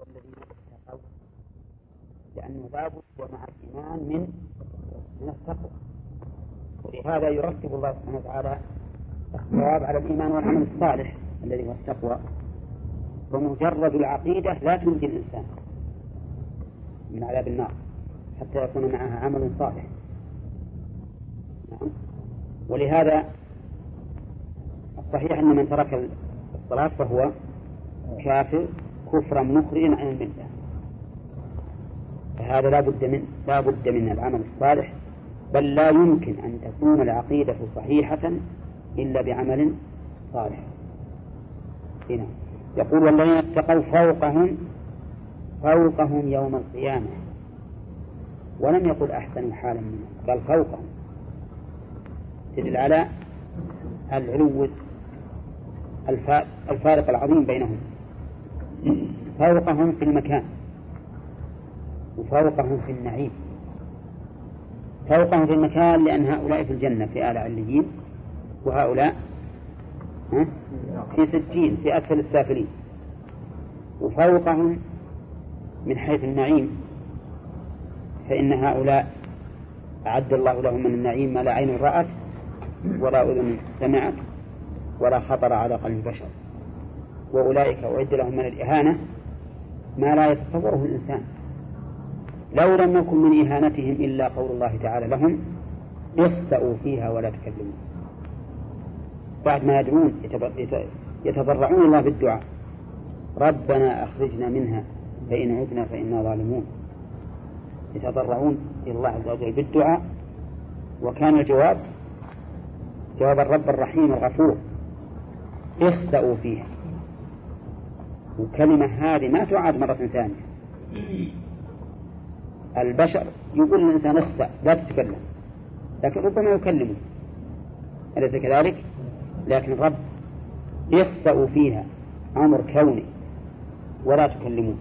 والذين اتقوا لأنه لابد ومع الإيمان من من التقوى. ولهذا يرتب الله سبحانه وتعالى الثواب على الإيمان والعمل الصالح الذي هو التقوى. ومجرد العقيدة لا تنجي الإنسان من عذاب النار حتى يكون معها عمل صالح. نعم. ولهذا الصحيح أن من ترك الصلاة فهو كافر كفرا مخرجا عن الملة. فهذا لا بد من لا بد من العمل الصالح بل لا يمكن أن تكون العقيدة صحيحة إلا بعمل صالح. هنا يقول والذين اتقوا فوقهم فوقهم يوم القيامة. ولم يقل أحسن حالا منهم قال فوقهم. تدل على العلو الفارق العظيم بينهم. فوقهم في المكان وفوقهم في النعيم. فوقهم في المكان لأن هؤلاء في الجنة في آل عليين وهؤلاء في سجين في أسفل السافلين. وفوقهم من حيث النعيم فإن هؤلاء أعد الله لهم من النعيم ما لا عين رأت ولا أذن سمعت ولا خطر على قلب بشر وأولئك أعد لهم من الإهانة ما لا يتصوره الإنسان. لو لم يكن من إهانتهم إلا قول الله تعالى لهم اخسأوا فيها ولا تكلموا. بعد ما يدعون يتضرعون الله بالدعاء. ربنا أخرجنا منها فإن عدنا فإنا ظالمون. يتضرعون إلى الله عز وجل بالدعاء. وكان الجواب جواب الرب الرحيم الغفور اخسأوا فيها. والكلمة هذه ما تعاد مرة ثانية. البشر يقول الإنسان اخسأ لا تتكلم. لكن ربما يكلمه أليس كذلك؟ لكن الرب يخسأ فيها أمر كوني ولا تكلمون.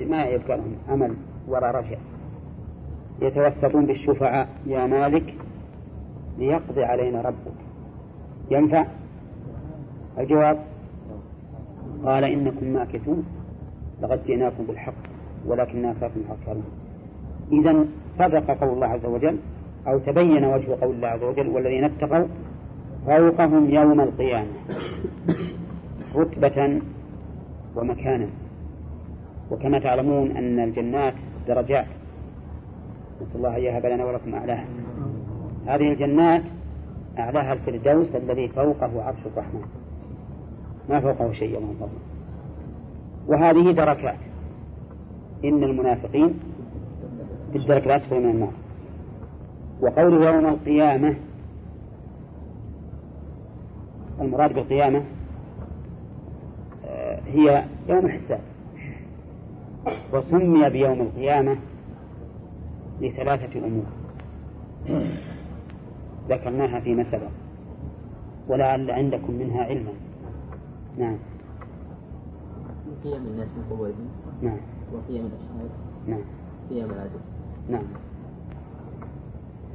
ما يبقى لهم أمل ولا رجع. يتوسطون بالشفعاء. يا مالك ليقضي علينا ربك. ينفع؟ الجواب؟ قال إنكم ماكثون لقد جئناكم بالحق ولكن أكثركم الحق إذا صدق قول الله عز وجل أو تبين وجه قول الله عز وجل والذين اتقوا فوقهم يوم القيامة رتبة ومكانا. وكما تعلمون أن الجنات درجات. نسأل الله أن يهب لنا ولكم أعلاها. هذه الجنات أعلاها الفردوس الذي فوقه عرش الرحمن. ما فوقه شيء من فضله. وهذه دركات. إن المنافقين في الدرك الأسفل من النار. وقوله يوم القيامة المراد بالقيامة آه، هي يوم الحساب وسمي بيوم القيامة لثلاثة أمور. ذكرناها فيما سبق. ولعل عندكم منها علما. نعم. قيم الناس من قبورهم نعم. وقيم الأشهاد نعم. قيم العدل نعم.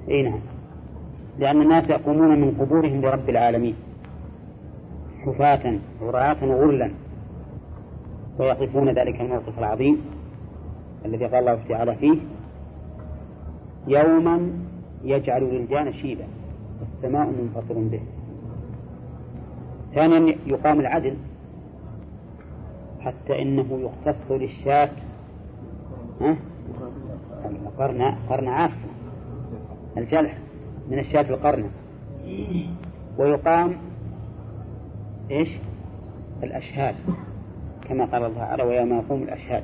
إي نعم. لأن الناس يقومون من قبورهم لرب العالمين. حفاة عراة غرلا ويقفون ذلك الموقف العظيم الذي قال الله تعالى فيه يوما يجعل الولدان شيبا والسماء منفطر به. ثانيا يقام العدل حتى إنه يختص للشاة؟ القرن قرن عافة الجلح من الشاة القرنة. ويقام إيش؟ الأشهاد كما قال الله تعالى ويوم يقوم الأشهاد.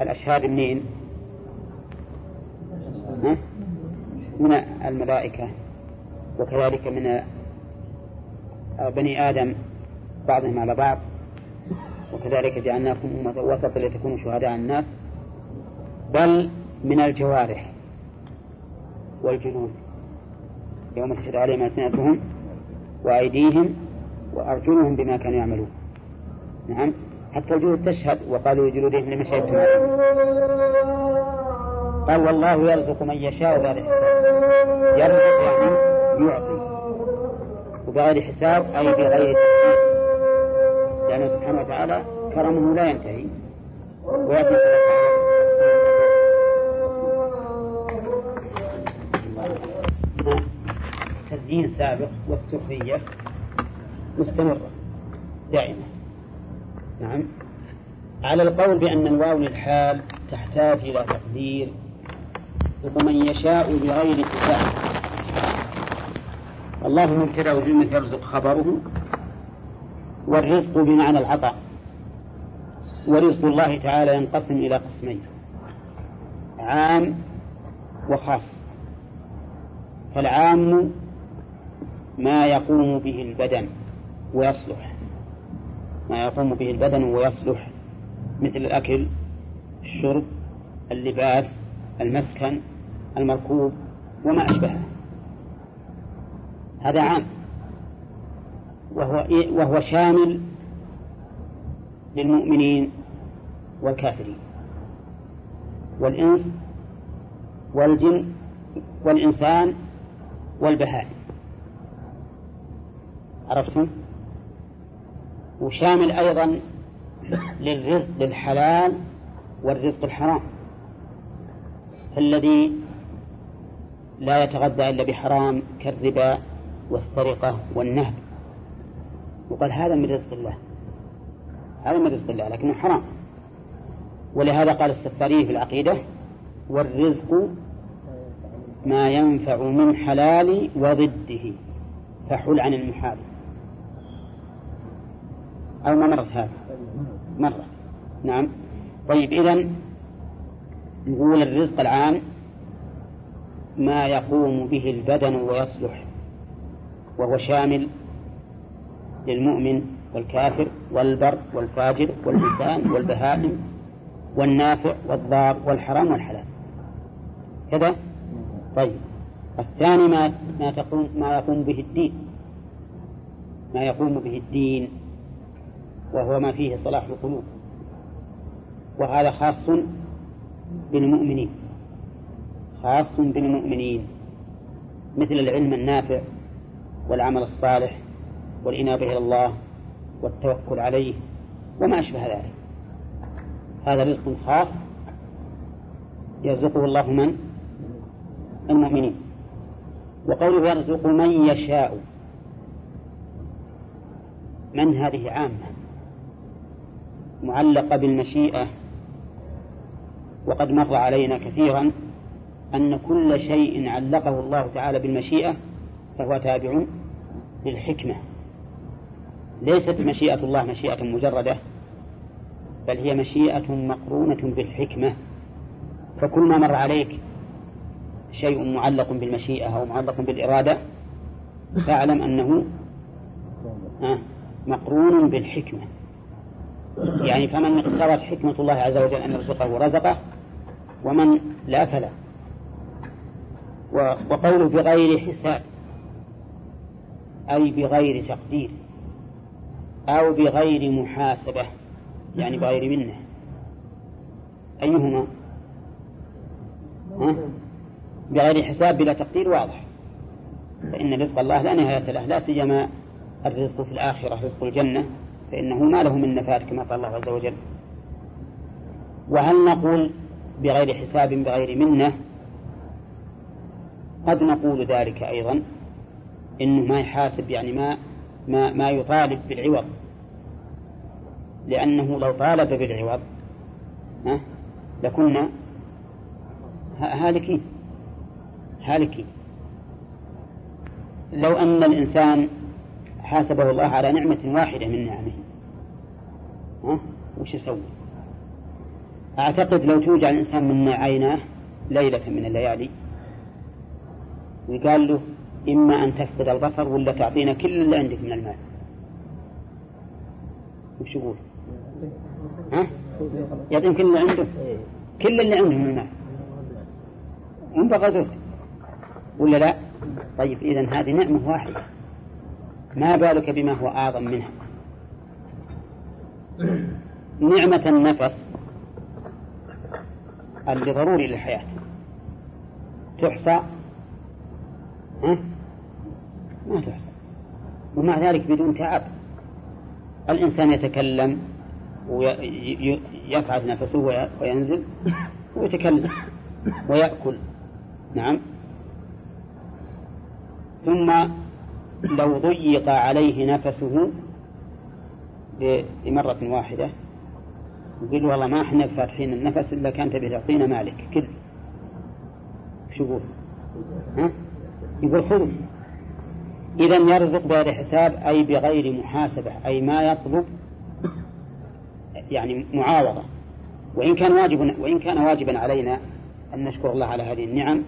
الأشهاد منين؟ من الملائكة وكذلك من بني آدم بعضهم على بعض وكذلك جعلناكم أمة وسطا لتكونوا شهداء الناس بل من الجوارح والجنود يوم تشهد عليهم ألسنتهم وأيديهم وأرجلهم بما كانوا يعملون. نعم. حتى الجنود تشهد وقالوا لجلودهم لما شهدتم؟ قال والله يرزق من يشاء بغير يرزق يعني يعطي. وبغير حساب أي بغير تحديد لأنه سبحانه وتعالى كرمه لا ينتهي. ويأتي التزيين سابق والسخرية مستمرة دائمة. نعم. على القول بأن الواو للحال تحتاج إلى تقدير. ومن يشاء بغير حساب. الله مبتدأ وجمة يرزق خبره والرزق بمعنى العطاء. ورزق الله تعالى ينقسم إلى قسمين عام وخاص. فالعام ما يقوم به البدن ويصلح. ما يقوم به البدن ويصلح مثل الأكل الشرب اللباس المسكن المركوب وما أشبهه. هذا عام. وهو, وهو شامل للمؤمنين والكافرين. والإنس والجن والإنسان والبهائم. عرفتم؟ وشامل أيضا للرزق للحلال والرزق الحرام. فالذي لا يتغذى إلا بحرام كالربا والسرقة والنهب وقال هذا من رزق الله. هذا من رزق الله لكنه حرام. ولهذا قال السفاري في العقيدة والرزق ما ينفع من حلال وضده. فحل عن المحال. أو ما مرت هذا. مرة نعم. طيب إذا نقول الرزق العام ما يقوم به البدن ويصلح. وهو شامل للمؤمن والكافر والبر والفاجر والإنسان والبهائم والنافع والضار والحرام والحلال. كذا؟ طيب. الثاني ما ما تقوم ما يقوم به الدين. ما يقوم به الدين وهو ما فيه صلاح القلوب. وهذا خاص بالمؤمنين. خاص بالمؤمنين. مثل العلم النافع والعمل الصالح والإنابة إلى الله والتوكل عليه وما أشبه ذلك. هذا رزق خاص يرزقه الله من؟ المؤمنين. وقوله يرزق من يشاء. من هذه عامة؟ معلقة بالمشيئة. وقد مر علينا كثيرا أن كل شيء علقه الله تعالى بالمشيئة فهو تابع للحكمة. ليست مشيئة الله مشيئة مجردة بل هي مشيئة مقرونة بالحكمة. فكل ما مر عليك شيء معلق بالمشيئة أو معلق بالإرادة فاعلم أنه مقرون بالحكمة. يعني فمن اقتضت حكمة الله عز وجل أن يرزقه رزقه ومن لا فلا. وقوله بغير حساب. أي بغير تقدير أو بغير محاسبة يعني بغير منة. أيهما؟ ها؟ بغير حساب بلا تقدير واضح. فإن رزق الله لا نهاية له لا سيما الرزق في الآخرة رزق الجنة فإنه ما له من نفاد كما قال الله عز وجل. وهل نقول بغير حساب بغير منة؟ قد نقول ذلك أيضا. إنه ما يحاسب يعني ما ما ما يطالب بالعوض لأنه لو طالب بالعوض ها لكنا هالكين هالكين لو أن الإنسان حاسبه الله على نعمة واحدة من نعمه ها وش يسوي؟ أعتقد لو توجع الإنسان من عيناه ليلة من الليالي وقال له إما أن تفقد البصر ولا تعطينا كل اللي عندك من المال وش يقول؟ ها؟ يعطيهم كل اللي عنده كل اللي عنده من المال وانت غزوت ولا لا؟ طيب إذا هذه نعمة واحدة ما بالك بما هو أعظم منها نعمة النفس اللي ضروري للحياة تحصى ها؟ ما تحصى ومع ذلك بدون تعب الإنسان يتكلم ويصعد نفسه وينزل ويتكلم ويأكل. نعم. ثم لو ضيق عليه نفسه بمرة واحدة يقول والله ما إحنا فاتحين النفس إلا كان تبي تعطينا مالك. كذب. شو يقول؟ ها؟ يقول خذوا إذا يرزق بغير حساب أي بغير محاسبة أي ما يطلب يعني معاوضة. وإن كان واجب وإن كان واجبا علينا أن نشكر الله على هذه النعم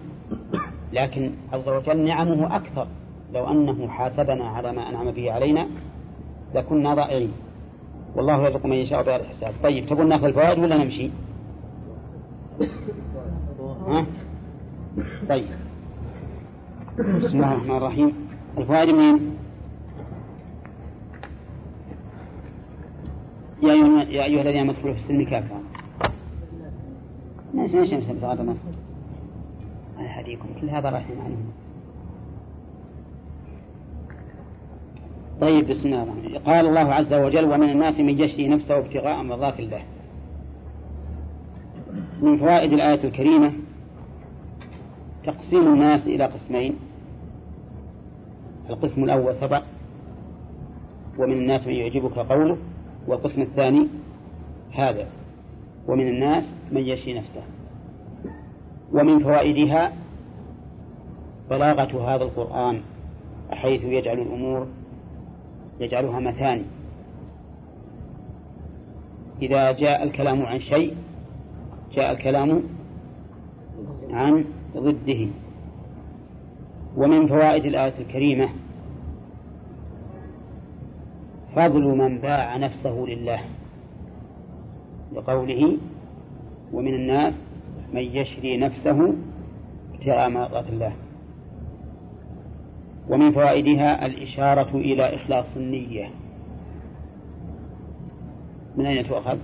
لكن عز وجل نعمه أكثر. لو أنه حاسبنا على ما أنعم به علينا لكنا ضائعين. والله يرزق من يشاء بغير حساب طيب تقول نأخذ الفوائد ولا نمشي؟ ها؟ طيب. بسم الله الرحمن الرحيم. الفوائد منين؟ يا أيها يا أيها الذين آمنوا ادخلوا في السلم كافة. ما اسمه شمس هذا ما هديكم كل هذا رايحين عنه طيب بسم الله الرحمن الرحيم. قال الله عز وجل ومن الناس من يشري نفسه ابتغاء مرضات الله. من فوائد الآية الكريمة تقسيم الناس إلى قسمين. القسم الأول سبق ومن الناس من يعجبك قوله والقسم الثاني هذا ومن الناس من يشري نفسه. ومن فوائدها بلاغة هذا القرآن حيث يجعل الأمور يجعلها مثاني. إذا جاء الكلام عن شيء جاء الكلام عن ضده. ومن فوائد الآية الكريمة فضل من باع نفسه لله لقوله ومن الناس من يشري نفسه ابتغاء مرضات الله. ومن فوائدها الإشارة إلى إخلاص النية. من أين تؤخذ؟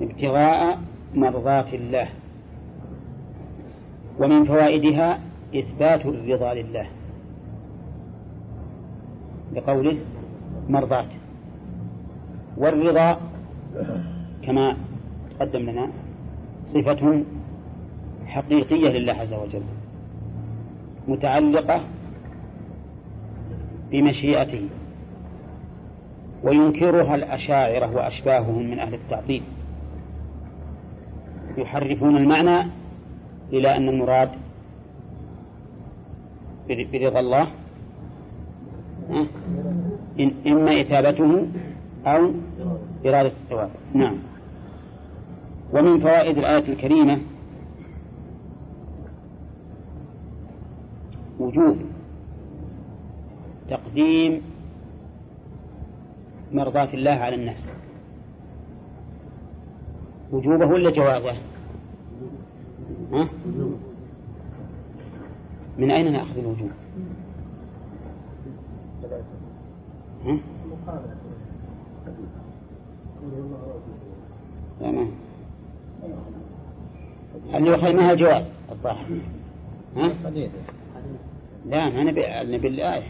ابتغاء مرضات الله. ومن فوائدها إثبات الرضا لله. بقوله مرضاة والرضا كما تقدم لنا صفة حقيقية لله عز وجل. متعلقة بمشيئته. وينكرها الأشاعرة وأشباههم من أهل التعطيل. يحرفون المعنى إلى أن المراد برضا الله إما إثابته أو إرادة الثواب. نعم. ومن فوائد الآية الكريمة وجوب تقديم مرضاة الله على النفس وجوبه ولا جوازه؟ ها؟ من أين نأخذ الوجوب؟ تمام. يؤخذ منها الجواز الظاهر ها؟ لا ما نبي نبي الآية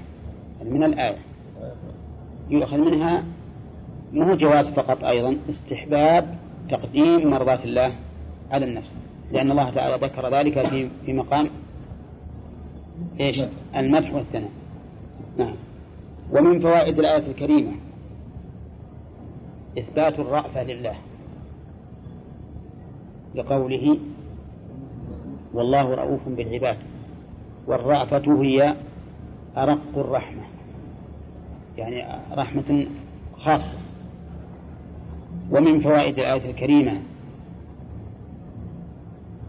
من الآية. يؤخذ منها ما هو جواز فقط أيضا استحباب تقديم مرضاة الله على النفس. لأن الله تعالى ذكر ذلك في في مقام إيش؟ المدح والثناء. نعم. ومن فوائد الآية الكريمة إثبات الرأفة لله. لقوله والله رؤوف بالعباد. والرأفة هي أرق الرحمة. يعني رحمة خاصة. ومن فوائد الآية الكريمة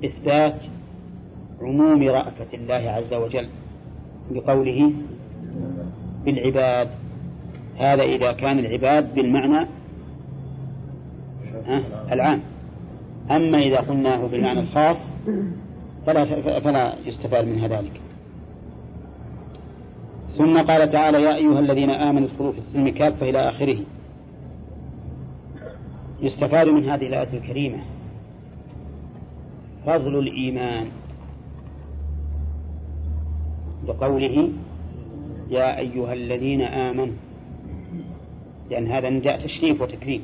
إثبات عموم رأفة الله عز وجل بقوله بالعباد. هذا إذا كان العباد بالمعنى العام. أما إذا قلناه بالمعنى الخاص فلا فلا يستفاد منها ذلك. ثم قال تعالى يا أيها الذين آمنوا ادخلوا في السلم كافة إلى آخره. يستفاد من هذه الآية الكريمة فضل الإيمان. بقوله يا أيها الذين آمنوا لأن هذا نداء تشريف وتكريم.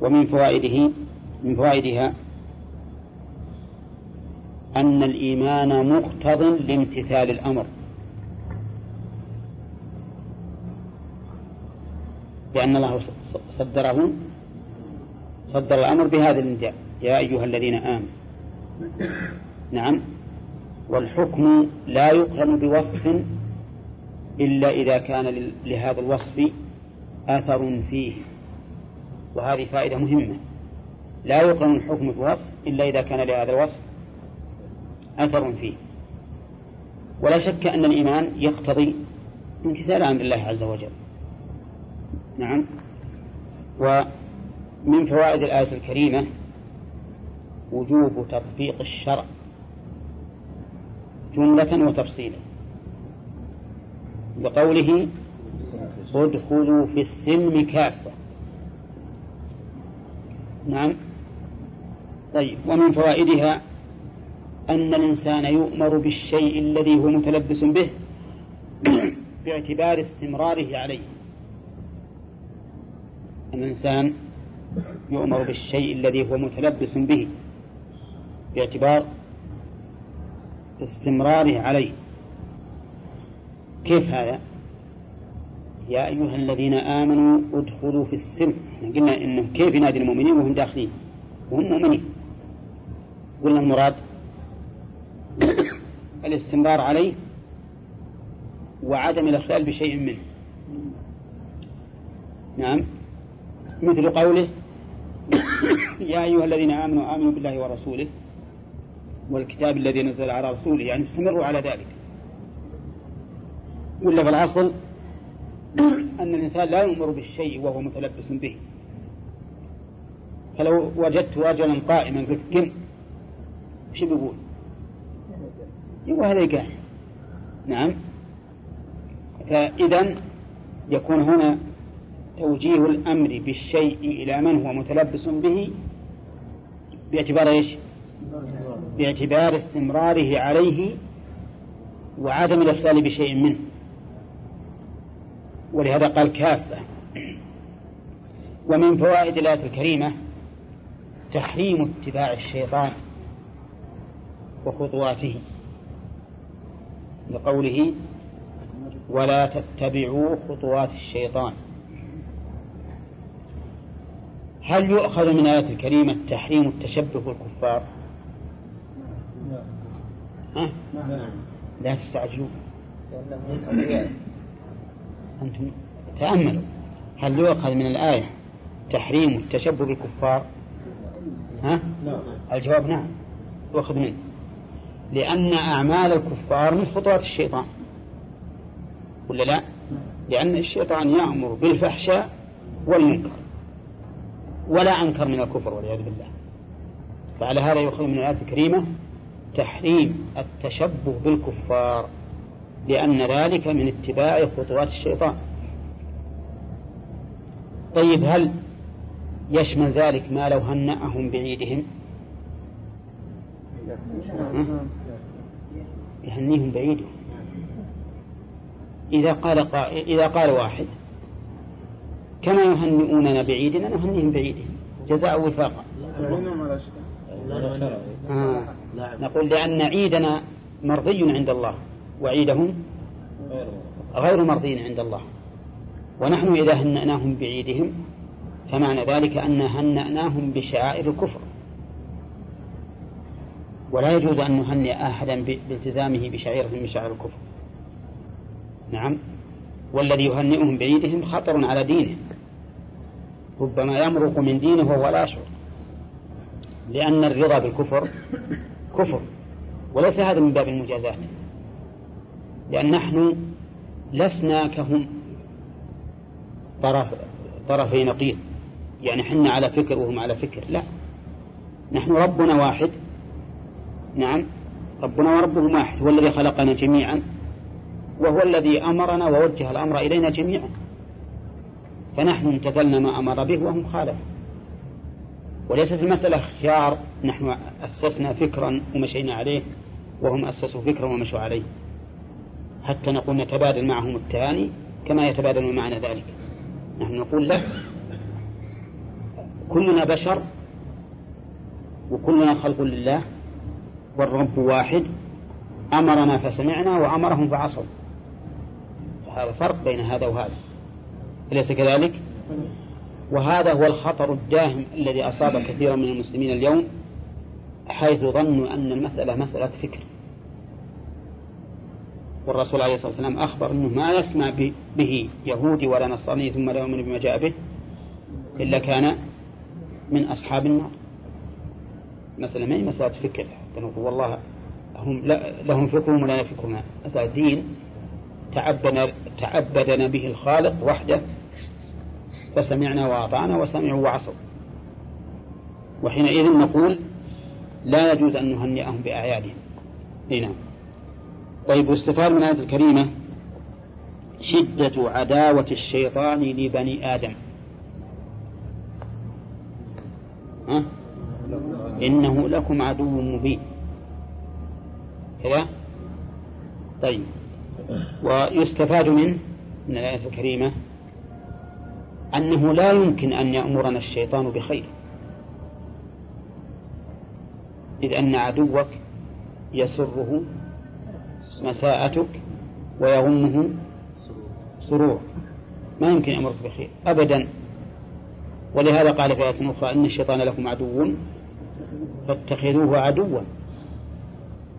ومن فوائده من فوائدها أن الإيمان مقتض لامتثال الأمر. لأن الله صدره صدر الأمر بهذا النداء يا أيها الذين آمنوا. نعم. والحكم لا يقرن بوصف إلا إذا كان لهذا الوصف أثر فيه. وهذه فائدة مهمة. لا يقرن الحكم بوصف إلا إذا كان لهذا الوصف أثر فيه. ولا شك أن الإيمان يقتضي امتثال أمر الله عز وجل. نعم. ومن فوائد الآية الكريمة وجوب تطبيق الشرع جملة وتفصيلا. لقوله ادخلوا في السلم كافة. نعم. طيب ومن فوائدها أن الإنسان يؤمر بالشيء الذي هو متلبس به باعتبار استمراره عليه. أن الإنسان يؤمر بالشيء الذي هو متلبس به باعتبار استمراره عليه. كيف هذا؟ يا أيها الذين آمنوا ادخلوا في السلم. قلنا إنه كيف ينادي المؤمنين وهم داخلين؟ وهم مؤمنين. قلنا المراد الاستمرار عليه وعدم الإخلال بشيء منه. نعم. مثل قوله يا أيها الذين آمنوا آمنوا بالله ورسوله. والكتاب الذي نزل على رسوله يعني استمروا على ذلك. ولا في الأصل؟ أن الإنسان لا يؤمر بالشيء وهو متلبس به. فلو وجدت رجلا قائما قلت قم. وش بيقول؟ يقول هذا يقع نعم. فإذا يكون هنا توجيه الأمر بالشيء إلى من هو متلبس به باعتبار إيش؟ باعتبار استمراره عليه وعدم الإخلال بشيء منه. ولهذا قال كافة. ومن فوائد الآية الكريمة تحريم اتباع الشيطان وخطواته لقوله ولا تتبعوا خطوات الشيطان. هل يؤخذ من الآية الكريمة تحريم التشبه بالكفار؟ ها؟ لا تستعجلوا أنتم تأملوا هل يؤخذ من الآية تحريم التشبه بالكفار؟ ها؟ الجواب نعم يؤخذ منه لأن أعمال الكفار من خطوات الشيطان ولا لا؟ لأن الشيطان يأمر بالفحشاء والمنكر ولا أنكر من الكفر والعياذ بالله فعلى هذا يؤخذ من الآيات الكريمة تحريم التشبه بالكفار لأن ذلك من اتباع خطوات الشيطان طيب هل يشمل ذلك ما لو هنأهم بعيدهم يهنيهم بعيدهم إذا قال قائل إذا قال واحد كما يهنئوننا بعيدنا نهنيهم بعيدهم جزاء وفاقا آه. نقول لأن عيدنا مرضي عند الله وعيدهم غير مرضي عند الله. ونحن إذا هنأناهم بعيدهم فمعنى ذلك أن هنأناهم بشعائر الكفر. ولا يجوز أن نهنئ أحدا بالتزامه بشعيرة من شعائر الكفر. نعم. والذي يهنئهم بعيدهم خطر على دينه. ربما يمرق من دينه وهو لا يشعر. لأن الرضا بالكفر كفر وليس هذا من باب المجازات لأن نحن لسنا كهم. طرف طرفي نقيض يعني حنا على فكر وهم على فكر لا. نحن ربنا واحد نعم ربنا وربهم واحد هو الذي خلقنا جميعا وهو الذي أمرنا ووجه الأمر إلينا جميعا. فنحن امتثلنا ما أمر به وهم خالفوا وليست المسألة اختيار نحن أسسنا فكرا ومشينا عليه وهم أسسوا فكرا ومشوا عليه. حتى نقول نتبادل معهم التاني كما يتبادل معنا ذلك. نحن نقول له كلنا بشر وكلنا خلق لله والرب واحد. أمرنا فسمعنا وأمرهم فعصوا. هذا فرق بين هذا وهذا. أليس كذلك؟ وهذا هو الخطر الداهم الذي أصاب كثيرا من المسلمين اليوم حيث ظنوا أن المسألة مسألة فكر. والرسول عليه الصلاة والسلام أخبر أنه ما يسمع به يهودي ولا نصراني ثم لا يؤمن بما جاء به إلا كان من أصحاب النار. مسألة ما هي مسألة فكر؟ والله هم لهم فكرهم ولا فكرنا مسألة دين تعبدنا, تعبدنا به الخالق وحده فسمعنا وأطعنا وسمعوا وعصوا. وحينئذ نقول لا يجوز أن نهنئهم بأعيادهم. نعم. طيب واستفاد من الآية الكريمة شدة عداوة الشيطان لبني آدم. ها؟ إنه لكم عدو مبين. كذا؟ طيب. ويستفاد منه من الآية الكريمة أنه لا يمكن أن يأمرنا الشيطان بخير. إذ أن عدوك يسره مساءتك ويغمه سرور ما يمكن يأمرك بخير أبدا. ولهذا قال في آية أخرى إن الشيطان لكم عدو فاتخذوه عدوا.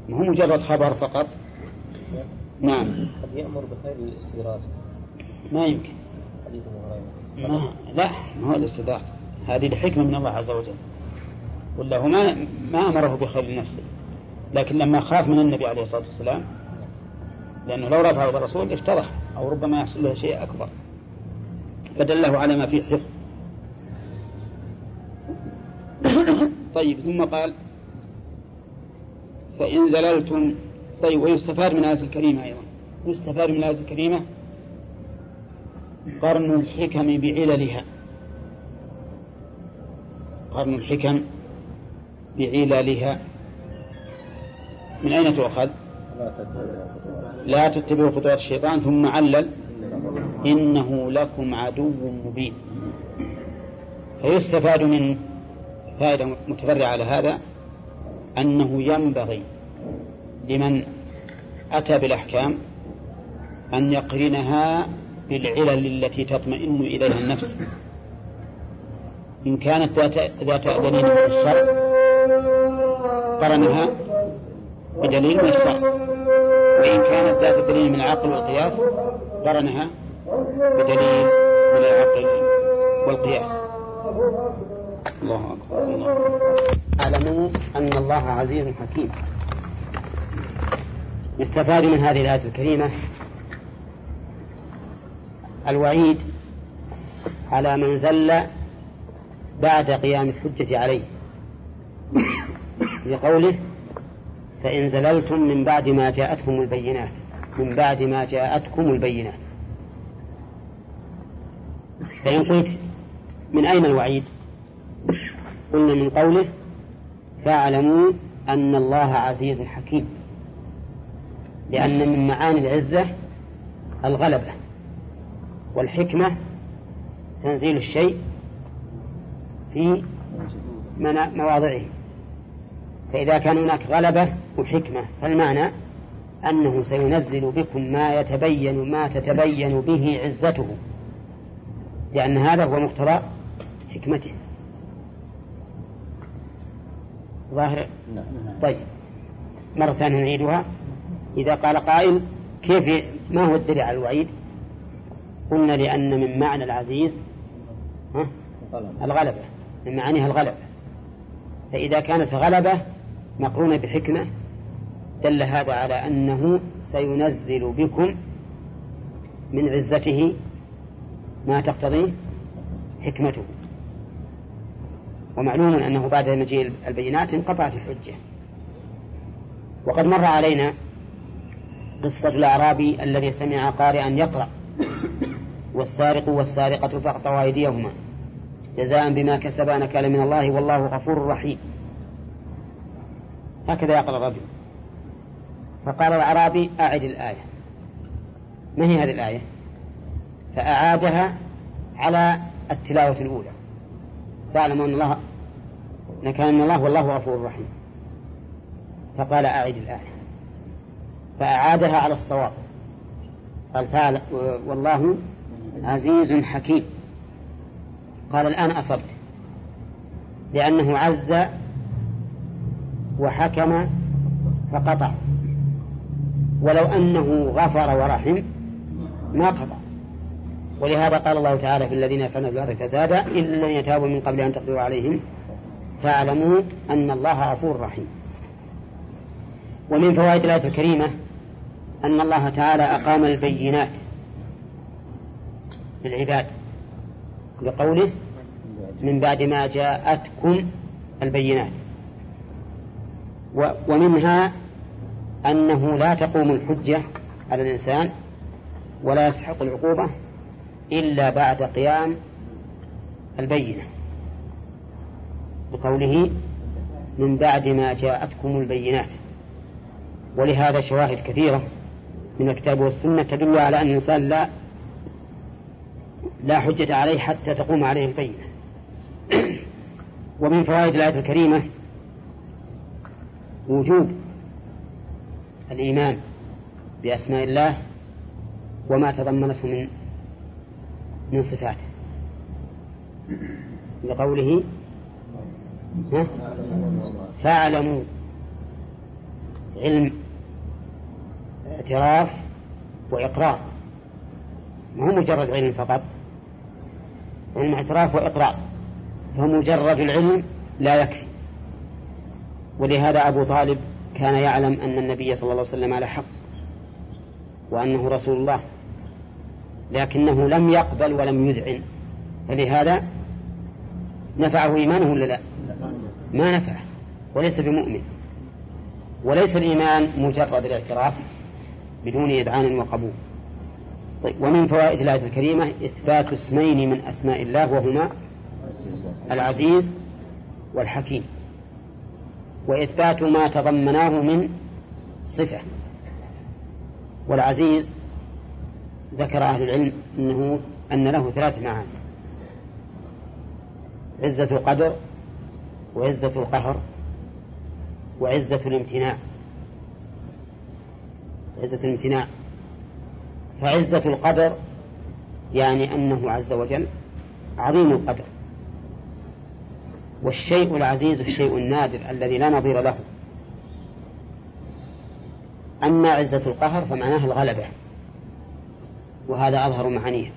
ما هو مجرد خبر فقط؟ نعم. قد يأمر بخير الاستدراج ما يمكن. ما لا ما هو الاستدراج هذه الحكمة من الله عز وجل. ولا هو ما ما أمره بخير نفسه لكن لما خاف من النبي عليه الصلاة والسلام لأنه لو رفعه الرسول افتضح أو ربما يحصل له شيء أكبر. فدله على ما فيه حفظ. طيب ثم قال فإن زللتم طيب ويستفاد من الآية الكريمة أيضا. يستفاد من الآية الكريمة قرن الحكم بعللها. قرن الحكم بعللها. من أين تؤخذ؟ لا تتبعوا خطوات الشيطان ثم علل. إنه لكم عدو مبين. فيستفاد من فائدة متفرعة على هذا أنه ينبغي لمن أتى بالأحكام أن يقرنها بالعلل التي تطمئن إليها النفس. إن كانت ذات دليل من الشرع قرنها بدليل من الشرع وإن كانت ذات دليل من العقل والقياس قرنها بدليل من العقل والقياس. الله أكبر. الله اعلموا أن الله عزيز حكيم. يستفاد من هذه الآية الكريمة الوعيد على من زل بعد قيام الحجة عليه. لقوله فإن زللتم من بعد ما جاءتكم البينات من بعد ما جاءتكم البينات. فإن قلت من أين الوعيد؟ قلنا من قوله فاعلموا أن الله عزيز حكيم لأن من معاني العزة الغلبة. والحكمة تنزيل الشيء في مواضعه. فإذا كان هناك غلبة وحكمة فالمعنى أنه سينزل بكم ما يتبين ما تتبين به عزته. لأن هذا هو مقتضى حكمته. ظاهر؟ طيب. مرة ثانية نعيدها. إذا قال قائل كيف ما هو الدليل على الوعيد؟ قلنا لأن من معنى العزيز ها؟ الغلبة. من معانيها الغلبة. فإذا كانت غلبة مقرونة بحكمة دل هذا على أنه سينزل بكم من عزته ما تقتضيه حكمته. ومعلوم أنه بعد مجيء البينات انقطعت الحجة. وقد مر علينا قصة الأعرابي الذي سمع قارئا يقرأ. والسارق والسارقة فاقطعوا أيديهما. جزاء بما كسبا نكال من الله والله غفور رحيم. هكذا يقرأ الرجل. فقال الأعرابي أعد الآية. ما هي هذه الآية؟ فأعادها على التلاوة الأولى. فاعلموا أن الله نكان الله والله غفور رحيم. فقال أعد الآية. فأعادها على الصواب. قال والله عزيز حكيم. قال الآن أصبت. لأنه عز وحكم فقطع. ولو أنه غفر ورحم ما قطع. ولهذا قال الله تعالى في الذين يسعون في الأرض فسادا إلا الذين يتابوا من قبل أن تقدروا عليهم فاعلموا أن الله غفور رحيم. ومن فوائد الآية الكريمة أن الله تعالى أقام البينات. للعباد. لقوله من بعد ما جاءتكم البينات. ومنها أنه لا تقوم الحجة على الإنسان ولا يستحق العقوبة إلا بعد قيام البينة. بقوله من بعد ما جاءتكم البينات. ولهذا شواهد كثيرة من الكتاب والسنة تدل على أن الإنسان لا لا حجة عليه حتى تقوم عليه البينة. ومن فوائد الآية الكريمة وجوب الإيمان بأسماء الله وما تضمنته من من صفاته. لقوله فاعلموا علم اعتراف وإقرار. ما هو مجرد علم فقط؟ علم اعتراف وإقرار فمجرد العلم لا يكفي. ولهذا أبو طالب كان يعلم أن النبي صلى الله عليه وسلم على حق وأنه رسول الله لكنه لم يقبل ولم يذعن. فلهذا نفعه إيمانه ولا لا؟ ما نفعه وليس بمؤمن. وليس الإيمان مجرد الاعتراف بدون إذعان وقبول. طيب. ومن فوائد الآية الكريمة إثبات اسمين من أسماء الله وهما العزيز والحكيم. وإثبات ما تضمناه من صفة. والعزيز ذكر أهل العلم أنه أن له ثلاث معاني. عزة القدر وعزة القهر وعزة الامتناع. عزة الامتناع. فعزة القدر يعني أنه عز وجل عظيم القدر. والشيء العزيز الشيء النادر الذي لا نظير له. أما عزة القهر فمعناها الغلبة. وهذا أظهر معانيه.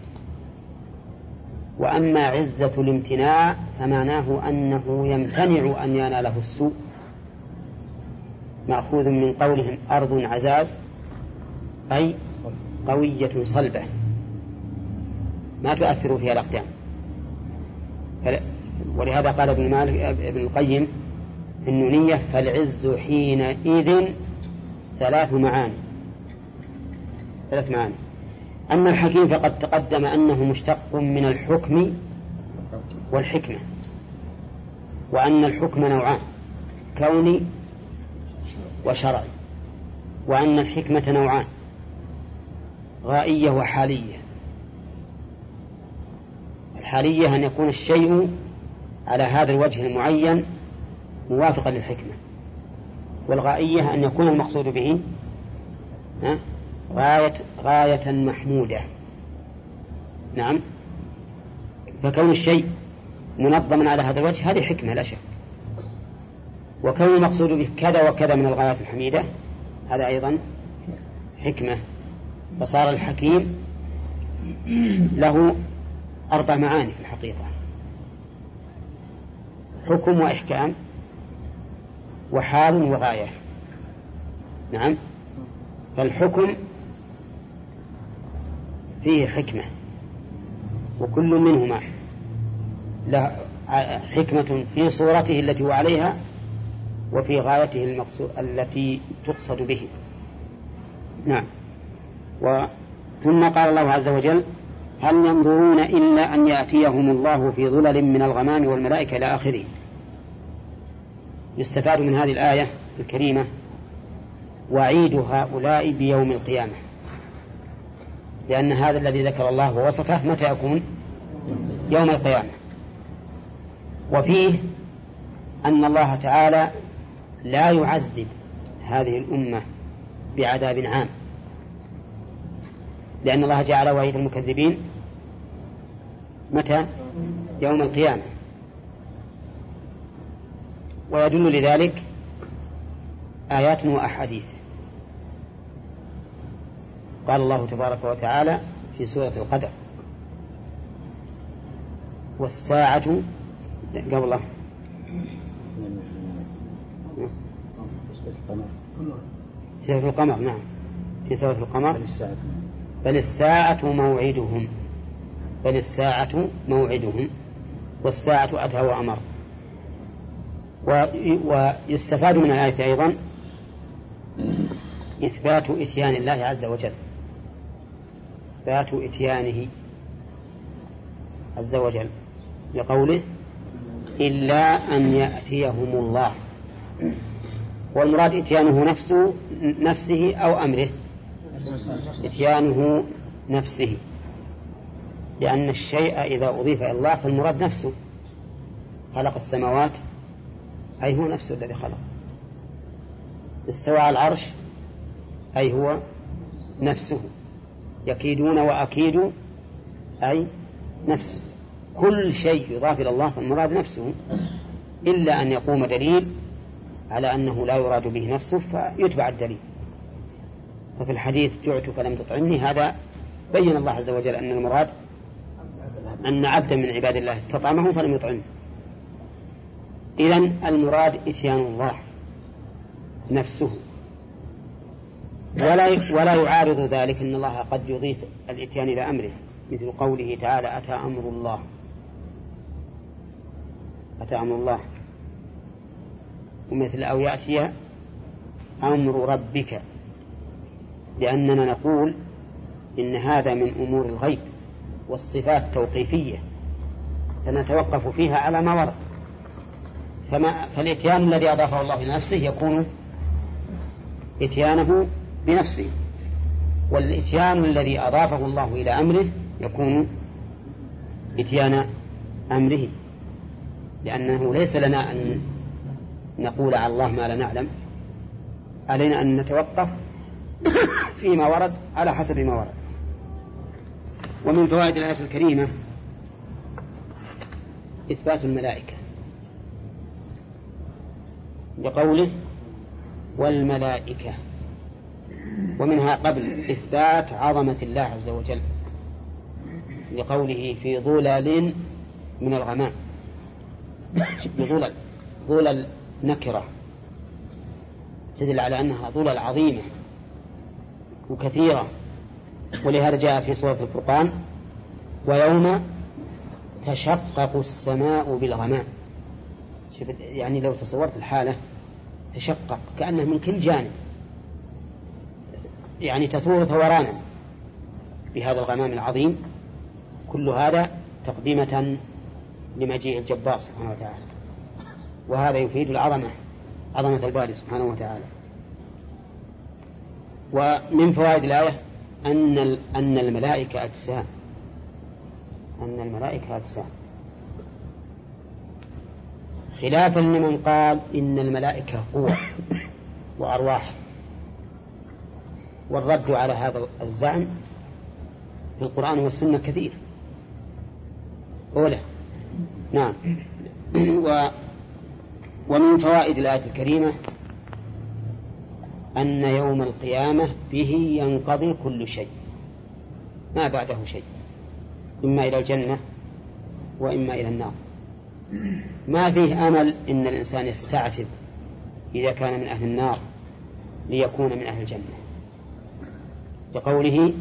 وأما عزة الامتناع فمعناه أنه يمتنع أن يناله السوء. مأخوذ من قولهم أرض عزاز أي قوية صلبة ما تؤثر فيها الأقدام. ولهذا قال ابن مالك ابن القيم في النونية فالعز حينئذ ثلاث معاني ثلاث معاني أما الحكيم فقد تقدم أنه مشتق من الحكم والحكمة وأن الحكم نوعان كوني وشرعي وأن الحكمة نوعان. غائية وحالية. الحالية أن يكون الشيء على هذا الوجه المعين موافقا للحكمة والغائية أن يكون المقصود به غاية غاية محمودة. نعم. فكون الشيء منظما على هذا الوجه هذه حكمة لا شك. وكون المقصود به كذا وكذا من الغايات الحميدة هذا أيضا حكمة. فصار الحكيم له أربع معاني في الحقيقة. حكم وإحكام وحال وغاية. نعم. فالحكم فيه حكمة وكل منهما له حكمة في صورته التي هو عليها وفي غايته المقصود التي تقصد به. نعم. ثم قال الله عز وجل هل ينظرون إلا أن يأتيهم الله في ظلل من الغمام والملائكة إلى آخره. يستفاد من هذه الآية الكريمة وعيد هؤلاء بيوم القيامة. لأن هذا الذي ذكر الله ووصفه متى يكون؟ يوم القيامة. وفيه أن الله تعالى لا يعذب هذه الأمة بعذاب عام. لأن الله جعل وعيد المكذبين متى؟ يوم القيامة. ويدل لذلك آيات وأحاديث. قال الله تبارك وتعالى في سورة القدر والساعة قبله سورة القمر نعم. في سورة القمر. بل الساعة موعدهم. بل الساعة موعدهم. والساعة أتى وأمر. ويستفاد من الآية أيضا إثبات إتيان الله عز وجل. إثبات إتيانه عز وجل. لقوله إلا أن يأتيهم الله. والمراد إتيانه نفسه نفسه أو أمره. إتيانه نفسه. لأن الشيء إذا أضيف إلى الله فالمراد نفسه. خلق السماوات أي هو نفسه الذي خلق. استوى على العرش أي هو نفسه. يكيدون وأكيد أي نفسه كل شيء يضاف إلى الله فالمراد نفسه. إلا أن يقوم دليل على أنه لا يراد به نفسه فيتبع الدليل. ففي الحديث جعت فلم تطعمني هذا بين الله عز وجل أن المراد أن عبدا من عباد الله استطعمه فلم يطعمه. إذا المراد إتيان الله نفسه. ولا ولا يعارض ذلك أن الله قد يضيف الإتيان إلى أمره مثل قوله تعالى أتى أمر الله. أتى أمر الله. ومثل أو يأتي أمر ربك. لأننا نقول إن هذا من أمور الغيب والصفات توقيفية فنتوقف فيها على ما ورد. فما فالإتيان الذي أضافه الله إلى نفسه يكون إتيانه بنفسه والإتيان الذي أضافه الله إلى أمره يكون إتيان أمره لأنه ليس لنا أن نقول على الله ما لا نعلم علينا أن نتوقف فيما ورد على حسب ما ورد. ومن فوائد الآية الكريمة إثبات الملائكة بقوله والملائكة ومنها قبل إثبات عظمة الله عز وجل لقوله في ظلل من الغمام. بظلل ظلل نكرة تدل على أنها ظلل عظيمة. وكثيرة ولهذا جاء في سورة الفرقان ويوم تشقق السماء بالغمام. يعني لو تصورت الحالة تشقق كأنه من كل جانب. يعني تثور ثورانا بهذا الغمام العظيم. كل هذا تقدمة لمجيء الجبار سبحانه وتعالى. وهذا يفيد العظمة عظمة الباري سبحانه وتعالى. ومن فوائد الآية أن أن الملائكة أجسام. أن الملائكة أجسام. خلافا لمن قال إن الملائكة قوة وأرواح. والرد على هذا الزعم في القرآن والسنة كثير. أولى. نعم. و ومن فوائد الآية الكريمة أن يوم القيامة به ينقضي كل شيء. ما بعده شيء. إما إلى الجنة وإما إلى النار. ما فيه أمل إن الإنسان يستعتب إذا كان من أهل النار ليكون من أهل الجنة. لقوله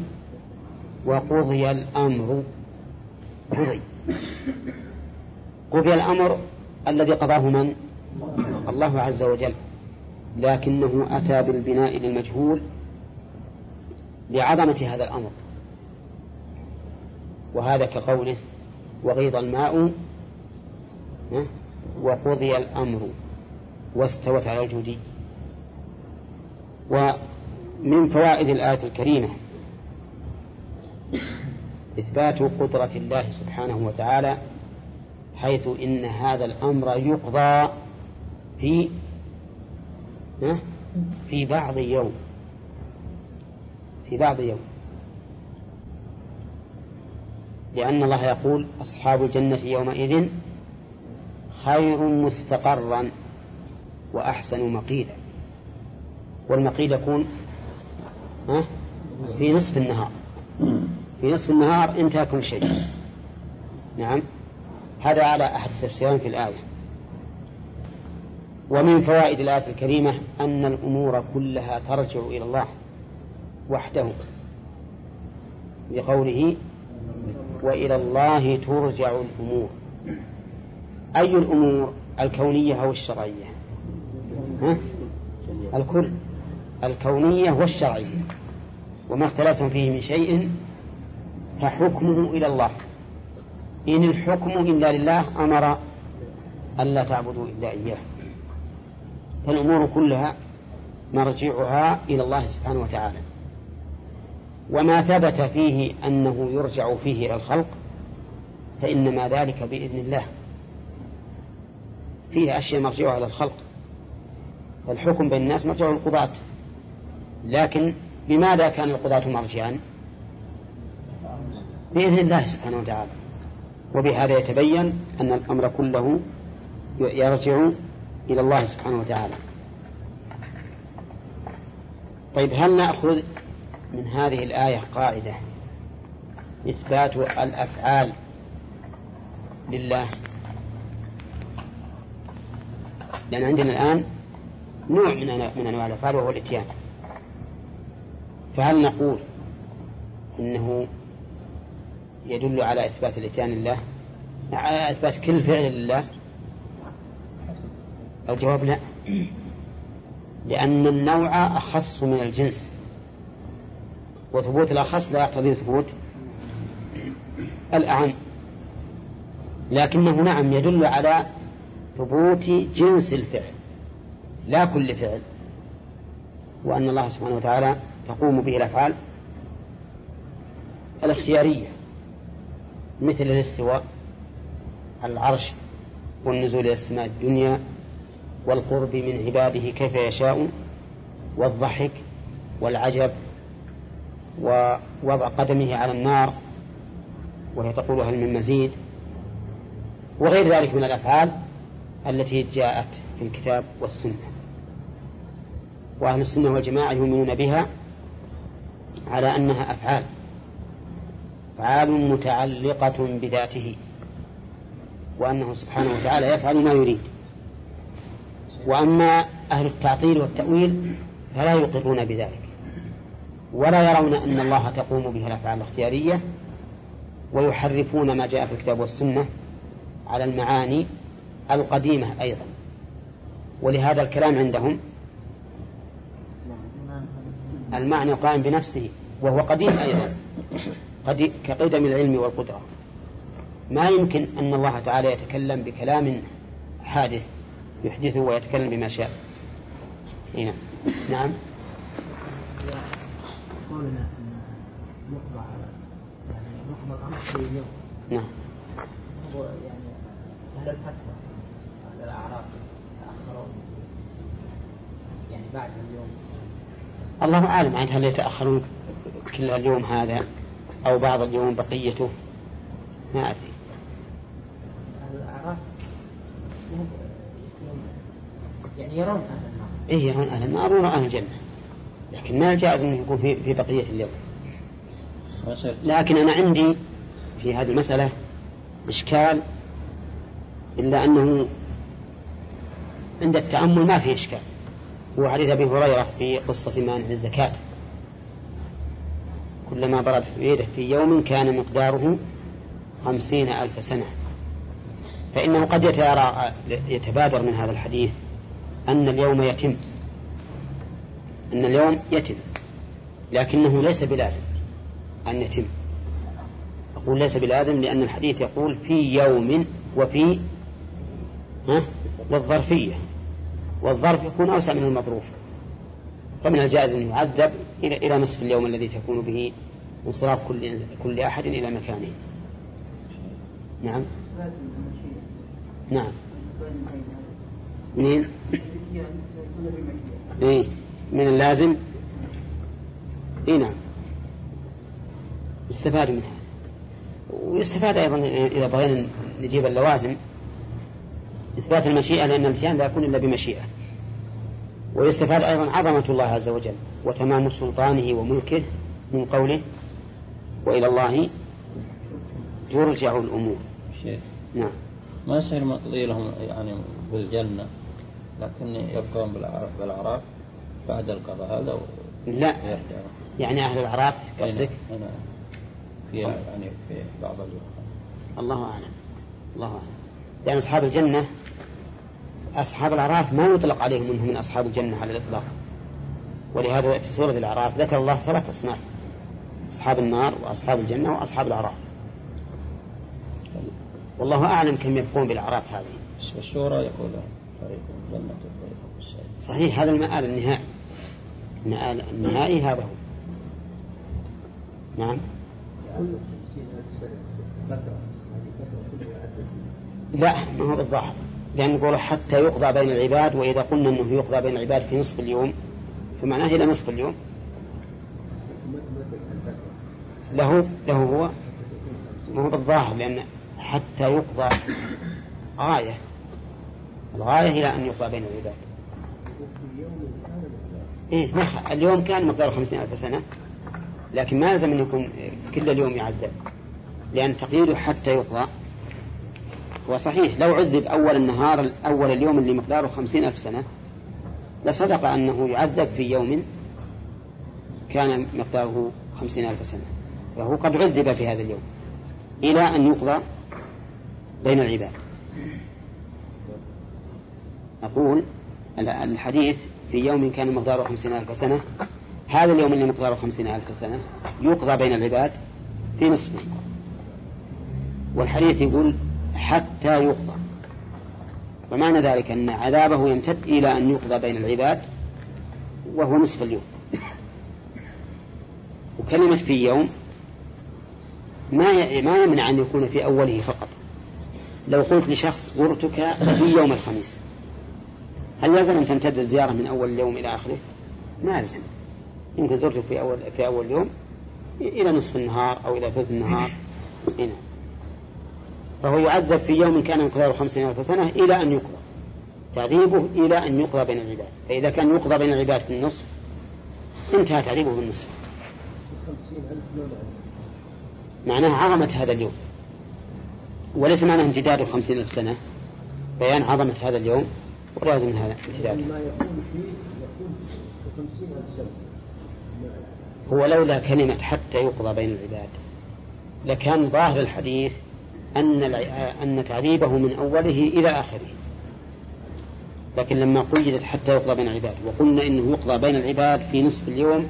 وقضي الأمر. قضي. قضي الأمر الذي قضاه من؟ الله عز وجل. لكنه أتى بالبناء للمجهول لعظمة هذا الأمر. وهذا كقوله وغيض الماء وقضي الأمر واستوت على الجودي. ومن فوائد الآية الكريمة إثبات قدرة الله سبحانه وتعالى حيث إن هذا الأمر يقضى في في بعض يوم. في بعض يوم. لأن الله يقول أصحاب الجنة يومئذ خير مستقرا وأحسن مقيلا. والمقيل يكون في نصف النهار. في نصف النهار انتهى كل شيء. نعم. هذا على أحد التفسيرين في الآية. ومن فوائد الآية الكريمة أن الأمور كلها ترجع إلى الله وحده لقوله وإلى الله ترجع الأمور. أي الأمور؟ الكونية أو الشرعية؟ ها؟ الكل. الكونية والشرعية. وما اختلفتم فيه من شيء فحكمه إلى الله. إن الحكم إلا لله أمر ألا تعبدوا إلا إياه. فالأمور كلها مرجعها إلى الله سبحانه وتعالى. وما ثبت فيه أنه يرجع فيه إلى الخلق فإنما ذلك بإذن الله. فيه أشياء مرجعها إلى الخلق. فالحكم بين الناس مرجع القضاة لكن بماذا كان القضاة مرجعا؟ بإذن الله سبحانه وتعالى. وبهذا يتبين أن الأمر كله يرجع إلى الله سبحانه وتعالى. طيب هل نأخذ من هذه الآية قاعدة إثبات الأفعال لله؟ لأن عندنا الآن نوع من من أنواع الأفعال وهو الإتيان. فهل نقول إنه يدل على إثبات الإتيان لله؟ على إثبات كل فعل لله؟ الجواب لا. لأن النوع أخص من الجنس. وثبوت الأخص لا يقتضي ثبوت الأعم. لكنه نعم يدل على ثبوت جنس الفعل لا كل فعل. وأن الله سبحانه وتعالى تقوم به الأفعال الاختيارية مثل الاستواء العرش والنزول إلى السماء الدنيا والقرب من عباده كيف يشاء والضحك والعجب ووضع قدمه على النار وهي تقول هل من مزيد وغير ذلك من الأفعال التي جاءت في الكتاب والسنة. وأهل السنة والجماعة يؤمنون بها على أنها أفعال أفعال متعلقة بذاته وأنه سبحانه وتعالى يفعل ما يريد. وأما أهل التعطيل والتأويل فلا يقرون بذلك. ولا يرون أن الله تقوم به الأفعال الاختيارية ويحرفون ما جاء في الكتاب والسنة على المعاني القديمة أيضا. ولهذا الكلام عندهم المعنى القائم بنفسه وهو قديم أيضا كقدم العلم والقدرة. ما يمكن أن الله تعالى يتكلم بكلام حادث يحدثه ويتكلم بما شاء. هنا نعم. قولنا إن يعني محض الامر في اليوم. نعم. هو يعني أهل الفتوى أهل الأعراف تأخرون. يعني بعد اليوم. الله أعلم عن هل يتأخرون كل اليوم هذا أو بعض اليوم بقيته. ما أدري. الأعراف. يعني يرون أهل النار. اي يرون أهل النار أهل الجنة. لكن من الجائز أنه يكون في, في بقية اليوم. لكن أنا عندي في هذه المسألة إشكال إلا أنه عند التأمل ما في إشكال. هو حديث أبي هريرة في قصة مانع الزكاة. كلما برد في يده في يوم كان مقداره خمسين ألف سنة. فإنه قد يتبادر من هذا الحديث. أن اليوم يتم. أن اليوم يتم. لكنه ليس بلازم أن يتم. أقول ليس بلازم لأن الحديث يقول في يوم وفي ها؟ والظرفية. والظرف يكون أوسع من المظروف. فمن الجائز أن يعذب إلى إلى نصف اليوم الذي تكون به انصراف كل كل أحد إلى مكانه. نعم. نعم. منين؟ إيه من اللازم؟ إيه نعم. يستفاد منها. ويستفاد أيضا إذا بغينا نجيب اللوازم. إثبات المشيئة لأن الاتيان لا يكون إلا بمشيئة. ويستفاد أيضا عظمة الله عز وجل وتمام سلطانه وملكه من قوله وإلى الله ترجع الأمور. شيء نعم. ما يصير مقضي لهم يعني بالجنة؟ لكن يبقون بالأعراف بعد القضاء هذا لا. ويرجعون. يعني أهل الأعراف قصدك؟ هنا هنا في يعني في بعض اليوم الله أعلم الله أعلم. لأن أصحاب الجنة أصحاب الأعراف ما يطلق عليهم أنهم من أصحاب الجنة على الإطلاق. ولهذا في سورة الأعراف ذكر الله ثلاث أصناف أصحاب النار وأصحاب الجنة وأصحاب الأعراف والله أعلم كم يبقون بالأعراف هذه. بس في الشورى يقول فريق الجنة وفريق صحيح هذا المآل النهائي. المآل النهائي هذا هو. نعم. لا ما هو بالظاهر. لأن يقول حتى يقضى بين العباد وإذا قلنا أنه يقضى بين العباد في نصف اليوم فمعناه إلى نصف اليوم. له له هو. ما هو بالظاهر لأن حتى يقضى غاية الغاية إلى أن يقضى بين العباد إيه ما اليوم كان مقداره خمسين ألف سنة لكن ما يلزم أن يكون كل اليوم يعذب لأن تقييده حتى يقضى. هو صحيح لو عذب أول النهار أول اليوم اللي مقداره خمسين ألف سنة لصدق أنه يعذب في يوم كان مقداره خمسين ألف سنة. فهو قد عذب في هذا اليوم إلى أن يقضى بين العباد. أقول ال- الحديث في يوم كان مقداره خمسين ألف سنة هذا اليوم اللي مقداره خمسين ألف سنة يقضى بين العباد في نصفه والحديث يقول حتى يقضى. ومعنى ذلك أن عذابه يمتد إلى أن يقضى بين العباد وهو نصف اليوم. وكلمة في يوم ما ما يمنع أن يكون في أوله فقط. لو قلت لشخص زرتك في يوم الخميس هل لازم أن تمتد الزيارة من أول اليوم إلى آخره؟ ما يلزم يمكن زرتك في أول في أول يوم إلى نصف النهار أو إلى ثلث النهار. هنا فهو يعذب في يوم كان مقداره خمسين ألف سنة إلى أن يقضى. تعذيبه إلى أن يقضى بين العباد. فإذا كان يقضى بين العباد في النصف انتهى تعذيبه بالنصف معناها عظمة هذا اليوم. وليس معناه امتداد خمسين ألف سنة بيان عظمة هذا اليوم. ولازم من هذا سنة هو لولا كلمة حتى يقضى بين العباد لكان ظاهر الحديث أن أن تعذيبه من أوله إلى آخره. لكن لما قيدت حتى يقضى بين العباد وقلنا إنه يقضى بين العباد في نصف اليوم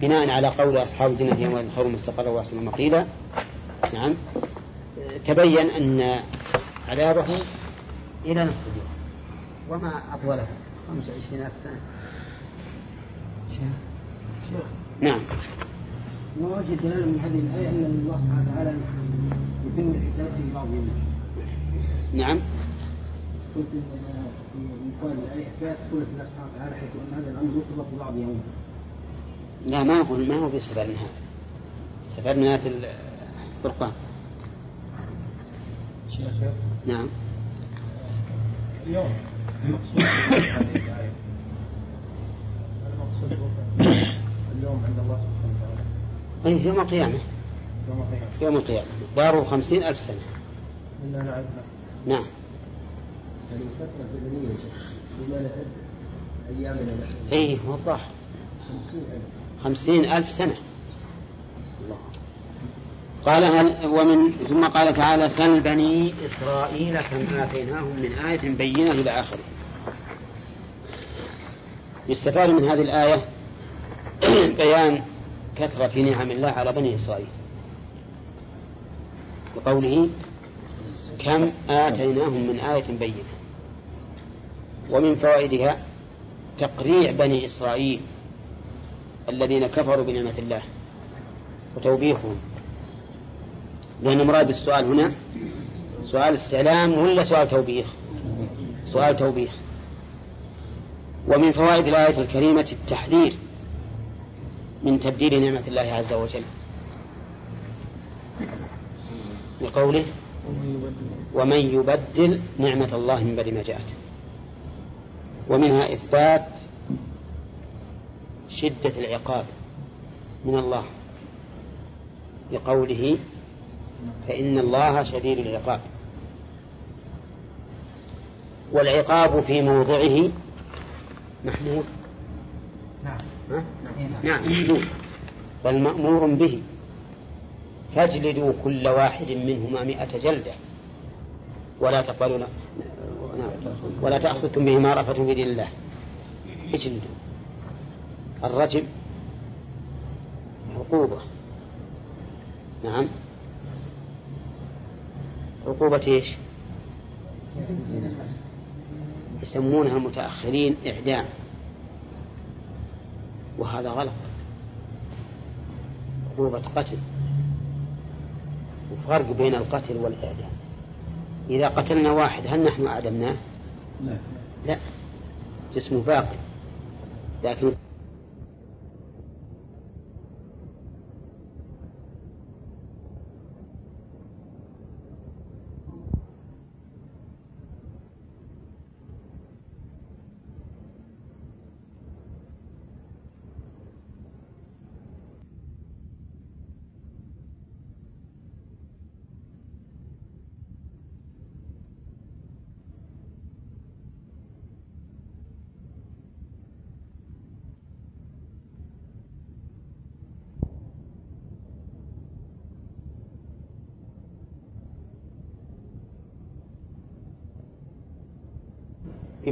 بناء على قول أصحاب الجنة يوم خير مستقرا وأحسن مقيلا نعم. تبين أن عذابه إلى نصف اليوم. وما أطوله. 25 ألف سنة. نعم. ما وجه دلالة من هذه الآية أن الله سبحانه وتعالى يتم الحساب في بعض يوم نعم. قلت في مقال الآية إثبات قولة الله سبحانه وتعالى حيث أن هذا الأمر يطلق في بعض يوم. لا ما هو ما هو باستفاد من هذا استفاد من آية الفرقان. شيخ. نعم. اليوم المقصود اليوم عند الله سبحانه وتعالى أي يوم القيامة. يوم القيامة. يوم القيامة داره خمسين ألف سنة. إنا نعرفنا نعم. يعني فترة زمنية بما نعد أيامنا نحن أي هو الظاهر خمسين ألف خمسين ألف سنة. الله. قال هل ومن ثم قال تعالى سل بني إسرائيل كم آتيناهم من آية بينة إلى آخره. يستفاد من هذه الآية بيان كثرة نعم الله على بني إسرائيل. بقوله كم آتيناهم من آية بينة. ومن فوائدها تقريع بني إسرائيل الذين كفروا بنعمة الله وتوبيخهم. لأن مراد السؤال هنا سؤال استعلام ولا سؤال توبيخ؟ سؤال توبيخ. ومن فوائد الآية الكريمة التحذير من تبديل نعمة الله عز وجل. لقوله ومن يبدل نعمة الله من بعد ما جاءت. ومنها إثبات شدة العقاب من الله لقوله فإن الله شديد العقاب. والعقاب في موضعه محمود. نعم. نعم. محمود. بل مأمور به. فاجلدوا كل واحد منهما مئة جلدة. ولا تقبلوا ولا تأخذكم بهما رأفة في دين الله. اجلدوا. الرجم عقوبة. نعم. عقوبة إيش؟ يسمونها المتأخرين إعدام. وهذا غلط. عقوبة قتل. وفرق بين القتل والإعدام. إذا قتلنا واحد هل نحن أعدمناه؟ لا. لا. جسمه باقي. لكن